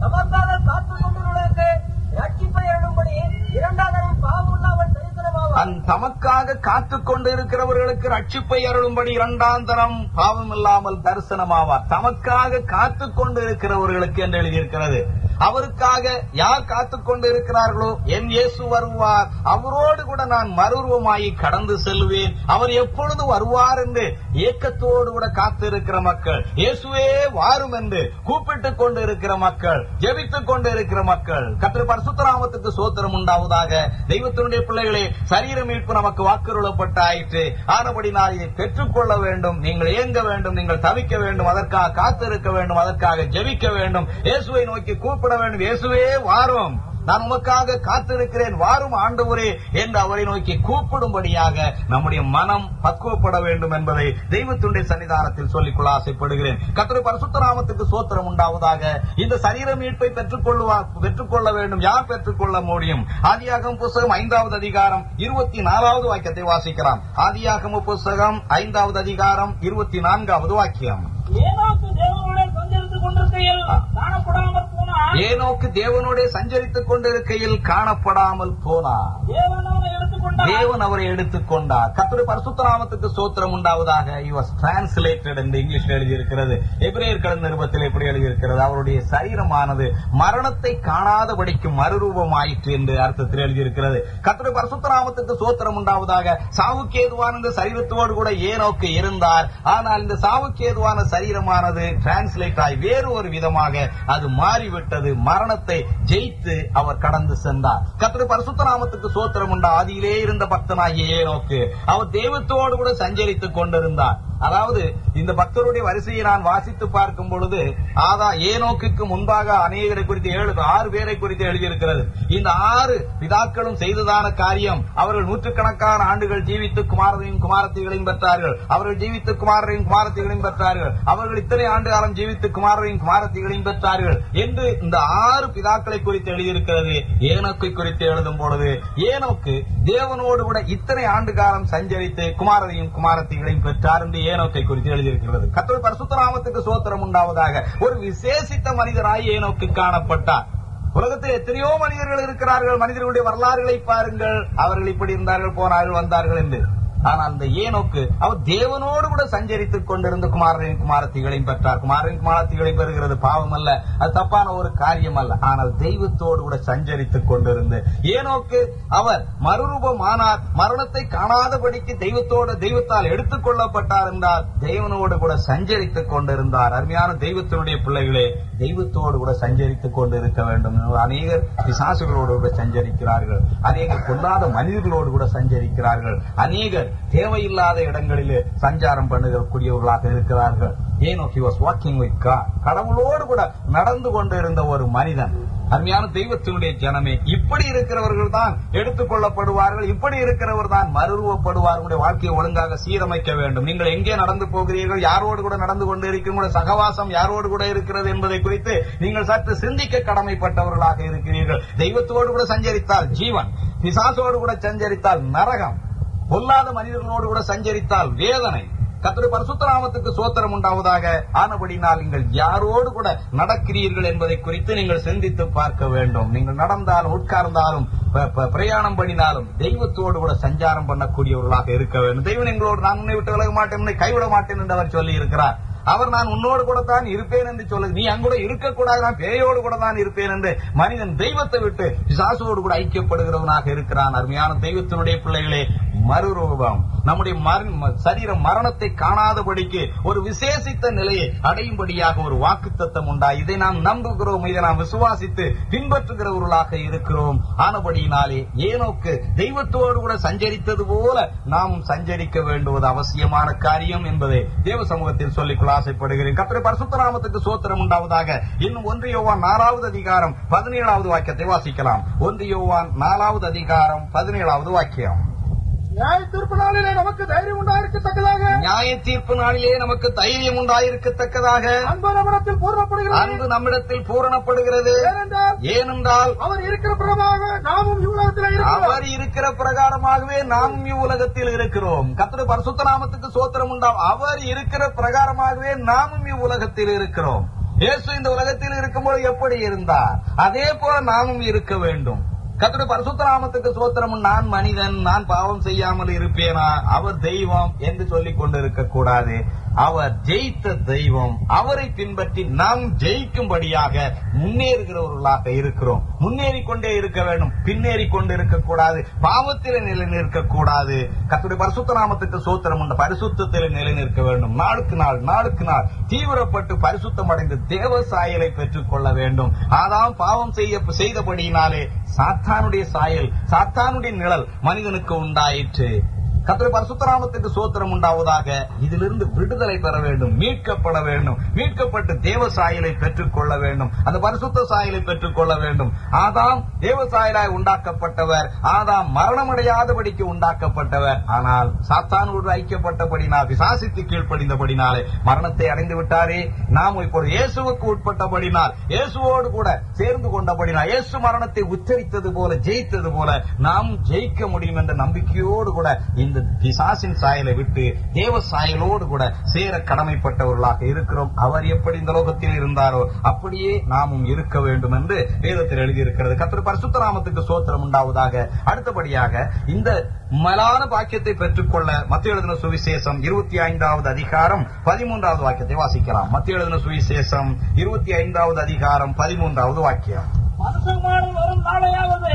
நமக்காக காத்துக் கொண்டுள்ளவர்களுக்கு ரட்சிப்பை எண்ணும்படி இரண்டாம் தரம் பாவம் இல்லாமல் தரிசனமாவார் அந் தமக்காக கொண்டிருக்கிறவர்களுக்கு இருக்கிறவர்களுக்கு ரட்சிப்பை அருளும்படி இரண்டாம் தரம் பாவம் இல்லாமல் தரிசனமாவார். தமக்காக காத்துக் கொண்டிருக்கிறவர்களுக்கு என்று எழுதியிருக்கிறது. அவருக்காக யார் காத்துக் கொண்டு இருக்கிறார்களோ என் இயேசு வருவார். அவரோடு கூட நான் மறுரூபமாயி கடந்து செல்வேன். அவர் எப்பொழுது வருவார் என்று ஏக்கத்தோடு கூட காத்திருக்கிற மக்கள் இயேசுவே வாரும் என்று கூப்பிட்டுக் கொண்டு இருக்கிற மக்கள் ஜெபித்துக் கொண்டு இருக்கிற மக்கள் கத்திர பரசுத்தராமத்துக்கு சோத்திரம் உண்டாவதாக. தெய்வத்தினுடைய பிள்ளைகளே சரீர மீட்பு நமக்கு வாக்குறுளப்பட்டாயிற்று ஆனபடி நான் இதை பெற்றுக்கொள்ள வேண்டும். நீங்கள் இயங்க வேண்டும் நீங்கள் தவிக்க வேண்டும் அதற்காக காத்திருக்க வேண்டும் அதற்காக ஜெபிக்க வேண்டும். இயேசுவை நோக்கி கூப்பிட்டு கூப்பிட வேண்டும் இயேசுவே வாரும். நான் உமக்காக காத்திருக்கிறேன். வாரும் ஆண்டவரே என்று அவரை நோக்கி கூப்பிடும்படியாக நம்முடைய மனம் பக்குவப்பட வேண்டும் என்பதை தெய்வத்துடைய சன்னிதானத்தில் சொல்லிக்கொள்ள ஆசைப்படுகிறேன். கத்திர பரசுத்தராமத்துக்கு சோத்திரம் உண்டாவதாக இந்த சரீர மீட்பை பெற்றுக்கொள்வா பெற்றுக்கொள்ள வேண்டும். யார் பெற்றுக்கொள்ள முடியும்? ஆதியாகம் புஸ்தகம் ஐந்தாவது அதிகாரம் இருபத்தி நாலாவது வாக்கியத்தை வாசிக்கலாம். ஆதியாகம புஸ்தகம் ஐந்தாவது அதிகாரம் இருபத்தி நான்காவது வாக்கியம். ஏனோக்கு ஏனோக்கு தேவனோட சஞ்சரித்துக் கொண்டிருக்கையில் காணப்படாமல் போனார் தேவன் அவரை எடுத்துக்கொண்டார் கத்திர பரிசுத்தராமத்துக்கு சோத்திரம் உண்டாவதாக was translated என்று இங்கிலீஷ் எழுதியிருக்கிறது. எபிரேயர் கடந்த நிருபத்தில் எப்படி எழுதியிருக்கிறது? அவருடைய சரீரமானது மரணத்தை காணாதபடிக்கு மறுரூபமாயிற்று என்று அர்த்தத்தில் எழுதியிருக்கிறது. கத்திர பரிசுத்தராமத்துக்கு சோத்திரம் உண்டாவதாக சாவுக்கேதுவான இந்த சரீரத்தோடு கூட ஏனோக்கு இருந்தார். ஆனால் இந்த சாவுக்கேதுவான சரீரமானது டிரான்ஸ்லேட் ஆகி வேறு ஒரு விதமாக அது மாறிவிட்டது. மரணத்தை ஜெயித்து அவர் கடந்து சென்றார். கத்திர பரிசுத்தராமத்துக்கு சோத்திரம் உண்டா. ஆதியிலே இருந்த பக்தனாகிய ஏனோக்கு அவர் தெய்வத்தோடு கூட சஞ்சரித்துக் கொண்டிருந்தார். அதாவது இந்த பக்தருடைய வரிசையை நான் வாசித்து பார்க்கும் பொழுது ஆதா ஏனோக்குக்கு முன்பாக அநேகரை குறித்து ஏழு ஆறு பேரை குறித்து எழுதியிருக்கிறது. இந்த ஆறு பிதாக்களும் செய்ததான காரியம் அவர்கள் நூற்றுக்கணக்கான ஆண்டுகள் ஜீவித்து குமாரதையும் குமாரத்திகளையும் பெற்றார்கள். அவர்கள் ஜீவித்து குமாரரையும் குமாரத்திகளையும் பெற்றார்கள். அவர்கள் இத்தனை ஆண்டு காலம் ஜீவித்து குமாரரையும் குமாரத்திகளையும் பெற்றார்கள் என்று இந்த ஆறு பிதாக்களை குறித்து எழுதியிருக்கிறது. ஏனோக்கை குறித்து எழுதும் பொழுது ஏனோக்கு தேவனோடு கூட இத்தனை ஆண்டு காலம் சஞ்சரித்து குமாரரையும் குமாரத்திகளையும் பெற்றார் என்று ஏனோக்கை குறித்து எழுதியிருக்கிறது. கத்தோல் பரசுத்தராமத்துக்கு சோத்திரம் உண்டாவதாக. ஒரு விசேஷித்த மனிதராய் ஏனோக்கு காணப்பட்டார். உலகத்தில் எத்தனையோ மனிதர்கள் இருக்கிறார்கள். மனிதர்களுடைய வரலாறுகளை பாருங்கள். அவர்கள் இப்படி இருந்தார்கள் போனார்கள் வந்தார்கள் என்று. ஆனால் அந்த ஏனோக்கு அவர் தேவனோடு கூட சஞ்சரித்துக் கொண்டிருந்த குமாரனின் குமாரத்திகளையும் பெற்றார். குமாரனின் குமாரத்திகளையும் பெறுகிறது பாவம் அல்ல அது தப்பான ஒரு காரியம் அல்ல. ஆனால் தெய்வத்தோடு கூட சஞ்சரித்துக் கொண்டிருந்து ஏனோக்கு அவர் மறுரூபமானார். மரணத்தை காணாதபடிக்கு தெய்வத்தோடு தெய்வத்தால் எடுத்துக் கொள்ளப்பட்டார் என்றால் தெய்வனோடு கூட சஞ்சரித்துக் கொண்டிருந்தார். அருமையான தெய்வத்தினுடைய பிள்ளைகளே தெய்வத்தோடு கூட சஞ்சரித்துக் கொண்டிருக்க வேண்டும். அநேகர் பிசாசுகளோடு கூட சஞ்சரிக்கிறார்கள். அநேகர் கொண்டாத மனிதர்களோடு கூட சஞ்சரிக்கிறார்கள். அநேகர் தேவையில்லாத இடங்களிலே சஞ்சாரம் பண்ணுகிறக்கூடியவர்களாக இருக்கிறார்கள். ஏனோ ஹி வாஸ் வாக்கிங் வித் கடவுளோடு கூட நடந்து கொண்டிருந்த ஒரு மனிதன் அருமையான தெய்வத்தினுடைய ஜனமே இப்படி இருக்கிறவர்கள் தான் எடுத்துக் கொள்ளப்படுவார்கள் இப்படி இருக்கிறவர் தான் மறுரூபப்படுவார் வாழ்க்கையை ஒழுங்காக சீரமைக்க வேண்டும். நீங்கள் எங்கே நடந்து போகிறீர்கள் யாரோடு கூட நடந்து கொண்டு இருக்கிறீர்கள் சகவாசம் யாரோடு கூட இருக்கிறது என்பதை குறித்து நீங்கள் சற்று சிந்திக்க கடமைப்பட்டவர்களாக இருக்கிறீர்கள். தெய்வத்தோடு கூட சஞ்சரித்தால் ஜீவன் பிசாசோடு கூட சஞ்சரித்தால் நரகம் பொல்லாத மனிதர்களோடு கூட சஞ்சரித்தால் வேதனை கத்திர பரிசுத்தராமத்துக்கு சோத்திரம் உண்டாவதாக ஆனபடினால் நீங்கள் யாரோடு கூட நடக்கிறீர்கள் என்பதை குறித்து நீங்கள் சிந்தித்து பார்க்க வேண்டும். நீங்கள் நடந்தாலும் உட்கார்ந்தாலும் ப- பிரயாணம் பண்ணினாலும் தெய்வத்தோடு கூட சஞ்சாரம் பண்ணக்கூடியவர்களாக இருக்க வேண்டும். தெய்வம் எங்களோடு நான் விட்டு விலக மாட்டேன் கைவிட மாட்டேன் என்று அவர் சொல்லி இருக்கிறார் அவர் நான் உன்னோடு கூட தான் இருப்பேன் என்று சொல்லு. நீ அங்கூட இருக்கக்கூடாது நான் பேயோடு கூட தான் இருப்பேன் என்று மனிதன் தெய்வத்தை விட்டு பிசாசோடு கூட ஐக்கியப்படுகிறவனாக இருக்கிறான். அருமையான தெய்வத்தினுடைய பிள்ளைகளே மறுரூபம். நம்முடைய சரீரம் மரணத்தை காணாதபடிக்கு ஒரு விசேஷித்த நிலையை அடையும்படியாக ஒரு வாக்குத்தத்தம் உண்டா இதை நாம் நம்புகிறோம் இதை நாம் விசுவாசித்து பின்பற்றுகிறவர்களாக இருக்கிறோம். ஆனபடியினாலே ஏனோக்கு தெய்வத்தோடு கூட சஞ்சரித்தது போல நாம் சஞ்சரிக்க வேண்டுவது அவசியமான காரியம் என்பதை தேவ சமூகத்தில் சொல்லிக்கொள்ள ஆசைப்படுகிறேன். கத்திர பரிசுத்தராமத்துக்கு சோத்திரம் உண்டாவதாக. இன்னும் ஒன்று யோவான் நாலாவது அதிகாரம் பதினேழாவது வாக்கியத்தை வாசிக்கலாம். ஒன்று யோவான் நாலாவது அதிகாரம் பதினேழாவது வாக்கியம். நியாய தீர்ப்பு நாளிலே நமக்கு தைரியம் உண்டாயிருக்கத்தக்கதாக. நியாய தீர்ப்பு நாளிலே நமக்கு தைரியம் உண்டாயிருக்கத்தக்கதாக. அன்பு நம்மிடத்தில் பூர்ணப்படுகிறது. அன்பு நம்மிடத்தில் பூரணப்படுகிறது. ஏனென்றால் அவர் இருக்கிற பிரமாக நாமும் இவ்வுலகத்தில் இருக்கிறோம். அவர் இருக்கிற பிரகாரமாகவே நாம் இவ்வுலகத்தில் இருக்கிறோம். கத்திர பரிசுத்த நாமத்துக்கு சோத்திரம் உண்டாம் அவர் இருக்கிற பிரகாரமாகவே நாமும் இவ்வுலகத்தில் இருக்கிறோம். இயேசு இந்த உலகத்தில் இருக்கும்போது எப்படி இருந்தார்? அதே போல நாமும் இருக்க வேண்டும். கத்துடைய பரசுத்தராமத்துக்கு சோத்திரம் நான் மனிதன் நான் பாவம் செய்யாமல் இருப்பேனா? அவர் தெய்வம் என்று சொல்லிக் கொண்டிருக்க கூடாது. அவர் ஜெயித்த தெய்வம் அவரை பின்பற்றி நாம் ஜெயிக்கும்படியாக முன்னேறுகிறவர்களாக இருக்கிறோம். முன்னேறி கொண்டே இருக்க வேண்டும். பின்னேறி கொண்டு இருக்கக்கூடாது. பாவத்தில நிலை நிற்கக்கூடாது கத்துடைய பரிசுத்த நாமத்துக்கு சூத்திரம் உண்டு. பரிசுத்தில நிலை நிற்க வேண்டும். நாளுக்கு நாள் நாளுக்கு நாள் தீவிரப்பட்டு பரிசுத்தம் அடைந்து தேவ சாயலை பெற்றுக் கொள்ள வேண்டும். அதான் பாவம் செய்ய செய்தபடியினாலே சாத்தானுடைய சாயல் சாத்தானுடைய நிழல் மனிதனுக்கு உண்டாயிற்று. கத்திர பரசுத்தராமத்துக்கு சோத்திரம் உண்டாவதாக இதிலிருந்து விடுதலை பெற வேண்டும் மீட்கப்பட வேண்டும் மீட்கப்பட்டு தேவ சாயலை பெற்றுக் கொள்ள வேண்டும். அந்த பரிசுத்த சாயலை பெற்றுக் கொள்ள வேண்டும். ஆதாம் தேவ சாயலாய் உண்டாக்கப்பட்டவர் ஆதாம் மரணமடையாதபடிக்கு உண்டாக்கப்பட்டவர். ஆனால் சாத்தானோடு ஐக்கியப்பட்டபடினால் விசாசித்து கீழ்ப்படிந்தபடினாலே மரணத்தை அடைந்து விட்டாரே. நாம் இப்போது இயேசுவுக்கு உட்பட்டபடினால் இயேசுவோடு கூட சேர்ந்து கொண்டபடினால் இயேசு மரணத்தை உச்சரித்தது போல ஜெயித்தது போல நாம் ஜெயிக்க முடியும் என்ற நம்பிக்கையோடு கூட இந்த இந்த பிசாசின் சாயலை விட்டு தேவ சாயலோடு கூட சேர கடமைப்பட்டவர்களாக இருக்கிறோம். அவர் எப்படி இந்த லோகத்தில் இருந்தாரோ அப்படியே நாமும் இருக்க வேண்டும் என்று வேதத்தில் எழுதியிருக்கிறது. கத்திர பரிசுத்தராமத்துக்கு சோத்திரம் உண்டாவதாக. அடுத்தபடியாக இந்த மலான பாக்கியத்தை பெற்றுக்கொள்ள மத்திய எழுதின சுவிசேஷம் இருபத்தி ஐந்தாவது அதிகாரம் பதிமூன்றாவது வாக்கியத்தை வாசிக்கலாம். மத்திய எழுதின சுவிசேஷம் இருபத்தி ஐந்தாவது அதிகாரம் பதிமூன்றாவது வாக்கியம். மனுஷகுமாரன் வரும் நாளையாவது.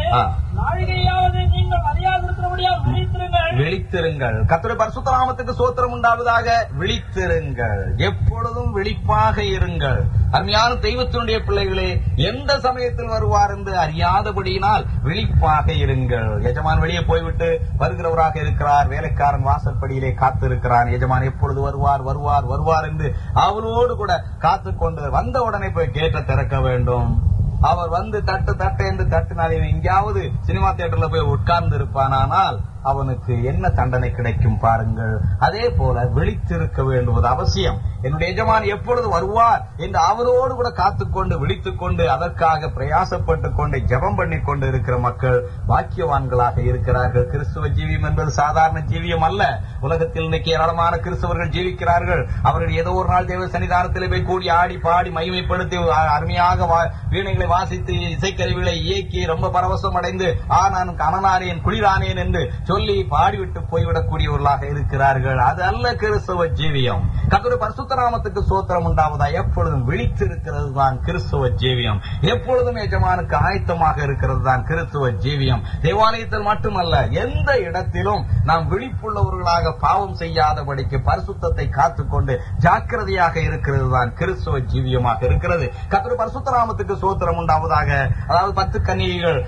நாழிகையாவது நீங்கள் அறியாதிருக்கிறபடியால் விழித்திருங்கள். விழித்திருங்கள். கத்திர பரிசுத்த நாமத்துக்கு சோத்திரம் உண்டாவதாக விழித்திருங்கள். எப்பொழுதும் விழிப்பாக இருங்கள். அருமையான தெய்வத்தினுடைய பிள்ளைகளே எந்த சமயத்தில் வருவார் என்று அறியாதபடியினால் விழிப்பாக இருங்கள். எஜமான் வெளியே போய்விட்டு வருகிறவராக இருக்கிறார். வேலைக்காரன் வாசற்படியிலே காத்திருக்கிறான். எஜமான் எப்பொழுது வருவார் வருவார் வருவார் என்று அவரோடு கூட காத்துக்கொண்டு வந்த உடனே போய் கேட்ட திறக்க வேண்டும். அவர் வந்து தட்டு தட்டு என்று தட்டினால் இவன் எங்கேயாவது சினிமா தியேட்டர்ல போய் உட்கார்ந்து இருப்பானானால் அவனுக்கு என்ன தண்டனை கிடைக்கும் பாருங்கள். அதே போல விழித்திருக்க வேண்டுவது அவசியம். என்னுடைய எஜமான் எப்பொழுது வருவார் என்று அவரோடு கூட காத்துக்கொண்டு விழித்துக் கொண்டு அதற்காக பிரயாசப்பட்டுக் கொண்டு ஜெபம் பண்ணி கொண்டு இருக்கிற மக்கள் பாக்கியவான்களாக இருக்கிறார்கள். கிறிஸ்துவ ஜீவியம் என்பது சாதாரண ஜீவியம் அல்ல. உலகத்தில் இன்னைக்கு ஏராளமான கிறிஸ்தவர்கள் ஜீவிக்கிறார்கள். அவர்கள் ஏதோ ஒரு நாள் தேவ சன்னிதானத்தில் போய் கூடி ஆடி பாடி மகிமைப்படுத்தி அருமையாக வா- வீணைகளை வாசித்து இசைக்கருவிகளை இயக்கி ரொம்ப பரவசம் அடைந்து ஆ நான் அனனானேன் குளிரானேன் என்று சொல்லி பாடிவிட்டு போய்விடக்கூடியவர்களாக இருக்கிறார்கள். அது அல்ல கிறிஸ்தவ ஜீவியம். கத்தோட பரிசுத்தராமத்துக்கு சோத்திரம் உண்டாவதா? எப்பொழுதும் விழித்திருக்கிறது தான் கிறிஸ்தவ ஜீவியம். எப்பொழுதும் எஜமானுக்கு ஆயத்தமாக இருக்கிறது தான் கிறிஸ்தவ ஜீவியம். தேவாலயத்தில் மட்டுமல்ல எந்த இடத்திலும் நாம் விழிப்புள்ளவர்களாக பாவம் செய்யாதபடிக்கு பரிசுத்தத்தை காத்துக்கொண்டு ஜாக்கிரதையாக இருக்கிறது தான் கிறிஸ்தவ ஜீவியமாக இருக்கிறது. கத்தோட பரிசுத்தராமத்துக்கு சோத்திரம் உண்டாவதாக அதாவது பத்து கன்னிகைகள்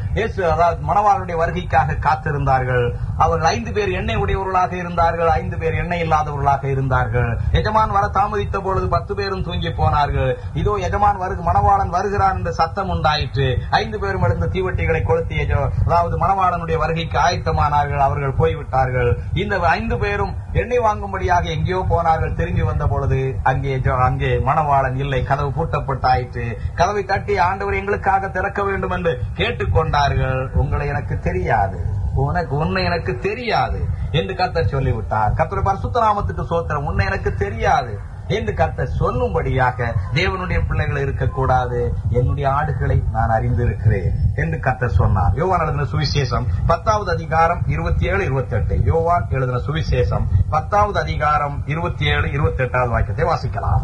அதாவது மணவாளனுடைய வருகைக்காக காத்திருந்தார்கள். அவர்கள் ஐந்து பேர் எண்ணெய் உடையவர்களாக இருந்தார்கள் ஐந்து பேர் எண்ணெய் இல்லாதவர்களாக இருந்தார்கள். எஜமான் வர தாமதித்த பொழுது பத்து பேரும் தூங்கி போனார்கள். இதோ எஜமான் வருக மணவாளன் வருகிறான் என்ற சத்தம் உண்டாயிற்று. ஐந்து பேரும் எழுந்த தீவட்டிகளை கொளுத்தி அதாவது மணவாளனுடைய வருகைக்கு ஆயத்தமானார்கள். அவர்கள் போய்விட்டார்கள். இந்த ஐந்து பேரும் எண்ணெய் வாங்கும்படியாக எங்கேயோ போனார்கள். திரும்பி வந்த பொழுது அங்கே அங்கே மணவாளன் இல்லை. கதவு பூட்டப்பட்டாயிற்று. கதவை தட்டி ஆண்டவர் எங்களுக்காக திறக்க வேண்டும் என்று கேட்டுக்கொண்டார்கள். உங்களை எனக்கு தெரியாது. உனக்கு உன்னை எனக்கு தெரியாது என்று கத்தர் சொல்லிவிட்டார். கத்தர் பரிசுத்த நாமத்துக்கு சோத்திரம் உன்னை எனக்கு தெரியாது என்று கர்த்தர் சொல்லும்படியாக தேவனுடைய பிள்ளைகள் இருக்கக்கூடாது. என்னுடைய ஆடுகளை நான் அறிந்திருக்கிறேன் என்று கர்த்தர் சொன்னார். யோவான் எழுதின சுவிசேஷம் பத்தாவது அதிகாரம் இருபத்தி ஏழு இருபத்தி எட்டு யோவான் எழுதின சுவிசேஷம் பத்தாவது அதிகாரம் இருபத்தி ஏழு இருபத்தி எட்டாவது வாக்கியத்தை வாசிக்கலாம்.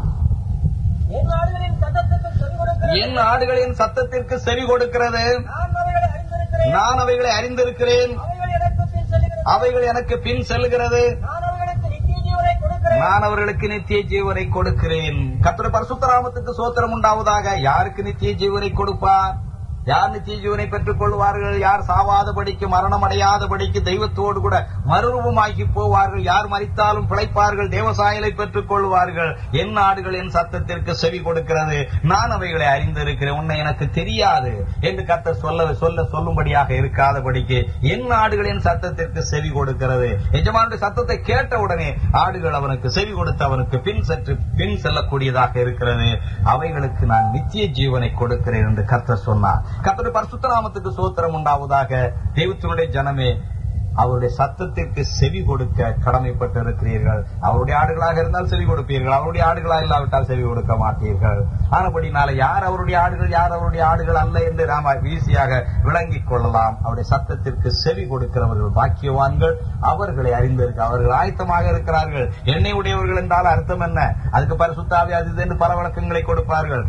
என் ஆடுகளின் சத்தத்திற்கு செவி கொடுக்கிறது. நான் அவைகளை அறிந்திருக்கிறேன். அவைகள் எனக்கு பின் செல்லுகிறது. நான் அவர்களுக்கு நித்திய ஜீவனை கொடுக்கிறேன். கத்திர பரசுத்தராமத்துக்கு சோத்திரம் உண்டாவதாக யாருக்கு நித்திய ஜீவனை கொடுப்பார்? யார் நித்திய ஜீவனை பெற்றுக் கொள்வார்கள்? யார் சாவாதபடிக்கு மரணம் அடையாதபடிக்கு தெய்வத்தோடு கூட மறுரூபமாகி போவார்கள்? யார் மறித்தாலும் பிழைப்பார்கள்? தேவசாயலை பெற்றுக் கொள்வார்கள்? என் நாடுகள் என் சத்தத்திற்கு செவி கொடுக்கிறது. நான் அவைகளை அறிந்திருக்கிறேன். உன்னை எனக்கு தெரியாது என்று கர்த்தர் சொல்ல சொல்ல சொல்லும்படியாக இருக்காதபடிக்கு என் நாடுகள் என் சத்தத்திற்கு செவி கொடுக்கிறது. எஜமானுடைய சத்தத்தை கேட்ட உடனே ஆடுகள் அவனுக்கு செவி கொடுத்து அவனுக்கு பின் சற்று பின் செல்லக்கூடியதாக இருக்கிறது. அவைகளுக்கு நான் நித்திய ஜீவனை கொடுக்கிறேன் என்று கர்த்தர் சொன்னார். கத்தோட பரிசுத்தராமத்துக்கு சோத்திரம் உண்டாவதாக தெய்வத்தினுடைய ஜனமே அவருடைய சத்தத்திற்கு செவி கொடுக்க கடமைப்பட்டு இருக்கிறீர்கள் அவருடைய ஆடுகளாக இருந்தால் செவி கொடுப்பீர்கள். அவருடைய ஆடுகளாக இல்லாவிட்டால் செவி கொடுக்க மாட்டீர்கள். ஆனபடினால யார் அவருடைய ஆடுகள் யார் அவருடைய ஆடுகள் அல்ல என்று நாம் ஈஸியாக விளங்கிக் கொள்ளலாம். அவருடைய சத்தத்திற்கு செவி கொடுக்கிறவர்கள் பாக்கியவான்கள். அவர்களை அறிந்திருக்க அவர்கள் ஆயத்தமாக இருக்கிறார்கள். எண்ணெய் உடையவர்கள் என்றால் அர்த்தம் என்ன? அதுக்கு பரிசுத்தாவி அது என்று பல வழக்கங்களை கொடுப்பார்கள்.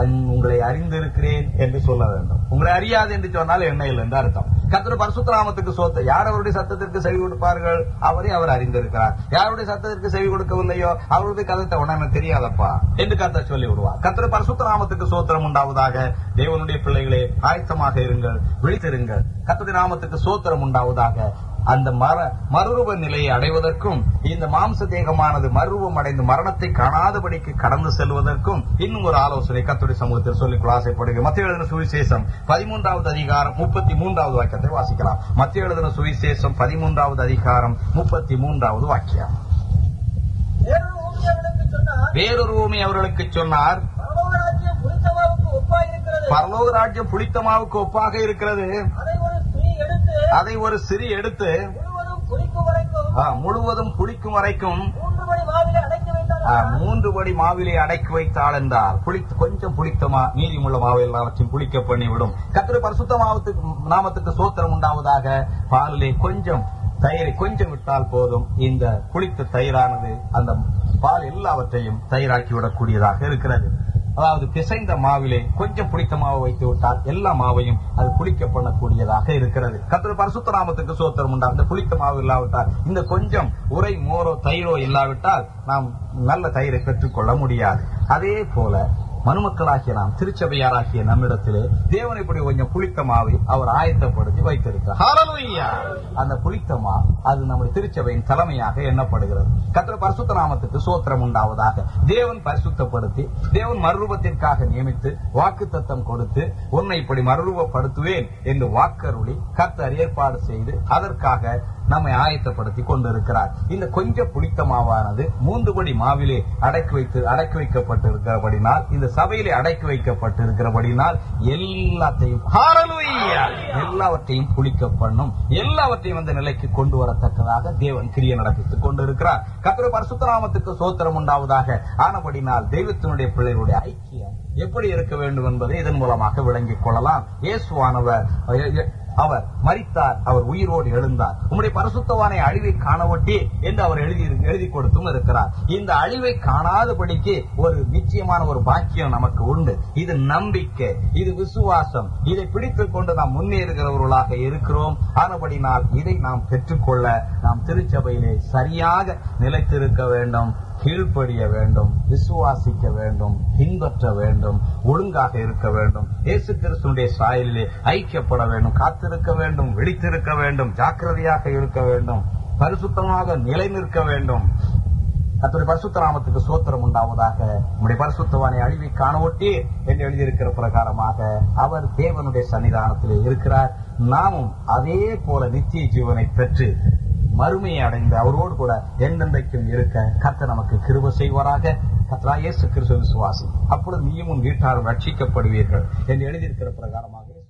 உங்களை அறிந்திருக்கிறேன் என்று சொல்ல வேண்டும். உங்களை அறியாது என்று சொன்னால் என்ன இல்லை என்று அர்த்தம். கத்திர பரசுத்தராமத்துக்கு சோத்த யார் அவருடைய சத்தத்திற்கு செவி கொடுப்பார்கள்? அவரை அவர் அறிந்திருக்கிறார். யாருடைய சத்தத்திற்கு செவி கொடுக்கவில்லையோ அவருடைய கதத்தை உடனே தெரியாதப்பா என்று கத்த சொல்லி விடுவார் கத்திர பரசுத்தராமத்துக்கு சோத்திரம் உண்டாவதாக தேவனுடைய பிள்ளைகளே ஆயத்தமாக இருங்கள் விழித்திருங்கள். கத்திர நாமத்துக்கு சோத்திரம் உண்டாவதாக அந்த மர மறுரூப நிலையை அடைவதற்கும் இந்த மாம்ச தேகமானது மறுரூபம் அடைந்து மரணத்தை காணாதபடிக்கு கடந்து செல்வதற்கும் இன்னும் ஒரு ஆலோசனை கத்துடைய சமூகத்தில் சொல்லிக்கொள்ள ஆசைப்படுகிறேன். மத்திய எழுதின சுவிசேஷம் பதிமூன்றாவது அதிகாரம் முப்பத்தி மூன்றாவது வாக்கியத்தை வாசிக்கலாம். மத்திய எழுதின சுவிசேஷம் பதிமூன்றாவது அதிகாரம் முப்பத்தி மூன்றாவது வாக்கியம். வேறொரு ஊமி அவர்களுக்கு சொன்னார் பரலோக ராஜ்யம் புளித்தமாவுக்கு ஒப்பாக இருக்கிறது. அதை ஒரு எடுத்து சிறி எடுத்து முழுவதும் குளிக்கும் வரைக்கும் புளிக்கும் வரைக்கும் மூன்று படி மாவிலே அடக்கி வைத்தாள் என்றால் புளித்து கொஞ்சம் புளித்தமா மீதியுள்ள மாவு எல்லாவற்றையும் புளிக்க பண்ணிவிடும். கத்திர பரிசுத்த மாவத்துக்கு நாமத்துக்கு சோத்திரம் உண்டாவதாக பாலிலே கொஞ்சம் தயிரை கொஞ்சம் விட்டால் போதும். இந்த புளித்த தயிரானது அந்த பால் எல்லாவற்றையும் தயிராக்கி விடக்கூடியதாக இருக்கிறது. அதாவது பிசைந்த மாவிலே கொஞ்சம் புளித்த மாவை வைத்து விட்டால் எல்லா மாவையும் அது புளிக்க பண்ணக்கூடியதாக இருக்கிறது. கத்திர பரிசுத்த நாமத்துக்கு சோத்திரம் உண்டா? அந்த புளித்த மாவு இல்லாவிட்டால் இந்த கொஞ்சம் உரை மோரோ தயிரோ இல்லாவிட்டால் நாம் நல்ல தயிரை பெற்றுக்கொள்ள முடியாது. அதே போல மனுமக்களாகிய நாம் திருச்சபையாராகிய நம்மிடத்திலே தேவனை இப்படி கொஞ்சம் புளித்த மாவை அவர் ஆயத்தப்படுத்தி வைத்திருக்கிறார். அந்த புளித்த மா அது நம்முடைய திருச்சபையின் தலைமையாக எண்ணப்படுகிறது. கத்திர பரிசுத்த நாமத்துக்கு சோத்திரம் உண்டாவதாக. தேவன் பரிசுத்தப்படுத்தி தேவன் மறுரூபத்திற்காக நியமித்து வாக்கு தத்தம் கொடுத்து உன்னை இப்படி மறுரூபப்படுத்துவேன் என்று வாக்கருளி கத்தர் ஏற்பாடு செய்து அதற்காக நம்மை ஆயத்தப்படுத்தி கொண்டிருக்கிறார். இந்த கொஞ்சம் புளித்த மாவானது மூன்று மாவிலே அடக்கி வைத்து அடக்கி வைக்கப்பட்டிருக்கிறபடினால் இந்த சபையிலே அடக்கி வைக்கப்பட்டிருக்கிறபடினால் எல்லாத்தையும் எல்லாவற்றையும் புளிக்க பண்ணும். எல்லாவற்றையும் அந்த நிலைக்கு கொண்டு வரத்தக்கதாக தேவன் கிரிய நடப்பித்துக் கொண்டிருக்கிறார். கத்திர பரசுத்தராமத்துக்கு சோத்திரம் உண்டாவதாக ஆனபடினால் தெய்வத்தினுடைய பிள்ளைகளுடைய ஐக்கியம் எப்படி இருக்க வேண்டும் என்பதை இதன் மூலமாக விளங்கிக் கொள்ளலாம். இயேசுவானவர் அவர் மறித்தார் அவர் உயிரோடு எழுந்தார். உம்முடைய பரசுத்தவானை அழிவை காணவட்டி என்று அவர் எழுதி எழுதி கொடுத்தும் இருக்கிறார். இந்த அழிவை காணாதபடிக்கு ஒரு நிச்சயமான ஒரு பாக்கியம் நமக்கு உண்டு. இது நம்பிக்கை இது விசுவாசம். இதை பிடித்துக் கொண்டு நாம் முன்னேறுகிறவர்களாக இருக்கிறோம். ஆனபடினால் இதை நாம் பெற்றுக்கொள்ள நாம் திருச்சபையிலே சரியாக நிலைத்திருக்க வேண்டும். கீழ்ப்படிய வேண்டும் விசுவாசிக்க வேண்டும் பின்பற்ற வேண்டும் ஒழுங்காக இருக்க வேண்டும். இயேசு கிறிஸ்துடைய சாயலிலே ஐக்கியப்பட வேண்டும் காத்திருக்க வேண்டும் விழித்திருக்க வேண்டும் ஜாக்கிரதையாக இருக்க வேண்டும் பரிசுத்தமாக நிலை நிற்க வேண்டும். கத்துடைய பரிசுத்த நாமத்துக்கு சோத்திரம் உண்டாவதாக நம்முடைய பரிசுத்தவானை அழிவை ஒட்டி என்று எழுதியிருக்கிற பிரகாரமாக அவர் தேவனுடைய சன்னிதானத்திலே இருக்கிறார். நாமும் அதே போல நித்திய ஜீவனை பெற்று மறுமையை அடைந்து அவரோடு கூட என்றென்றைக்கும் இருக்க கத்த நமக்கு கிருப செய்வாராக. கத்ரா இயேசு விசுவாசி அப்பொழுது நீயும் உன் வீட்டாரும் ரட்சிக்கப்படுவீர்கள் என்று எழுதியிருக்கிற பிரகாரமாக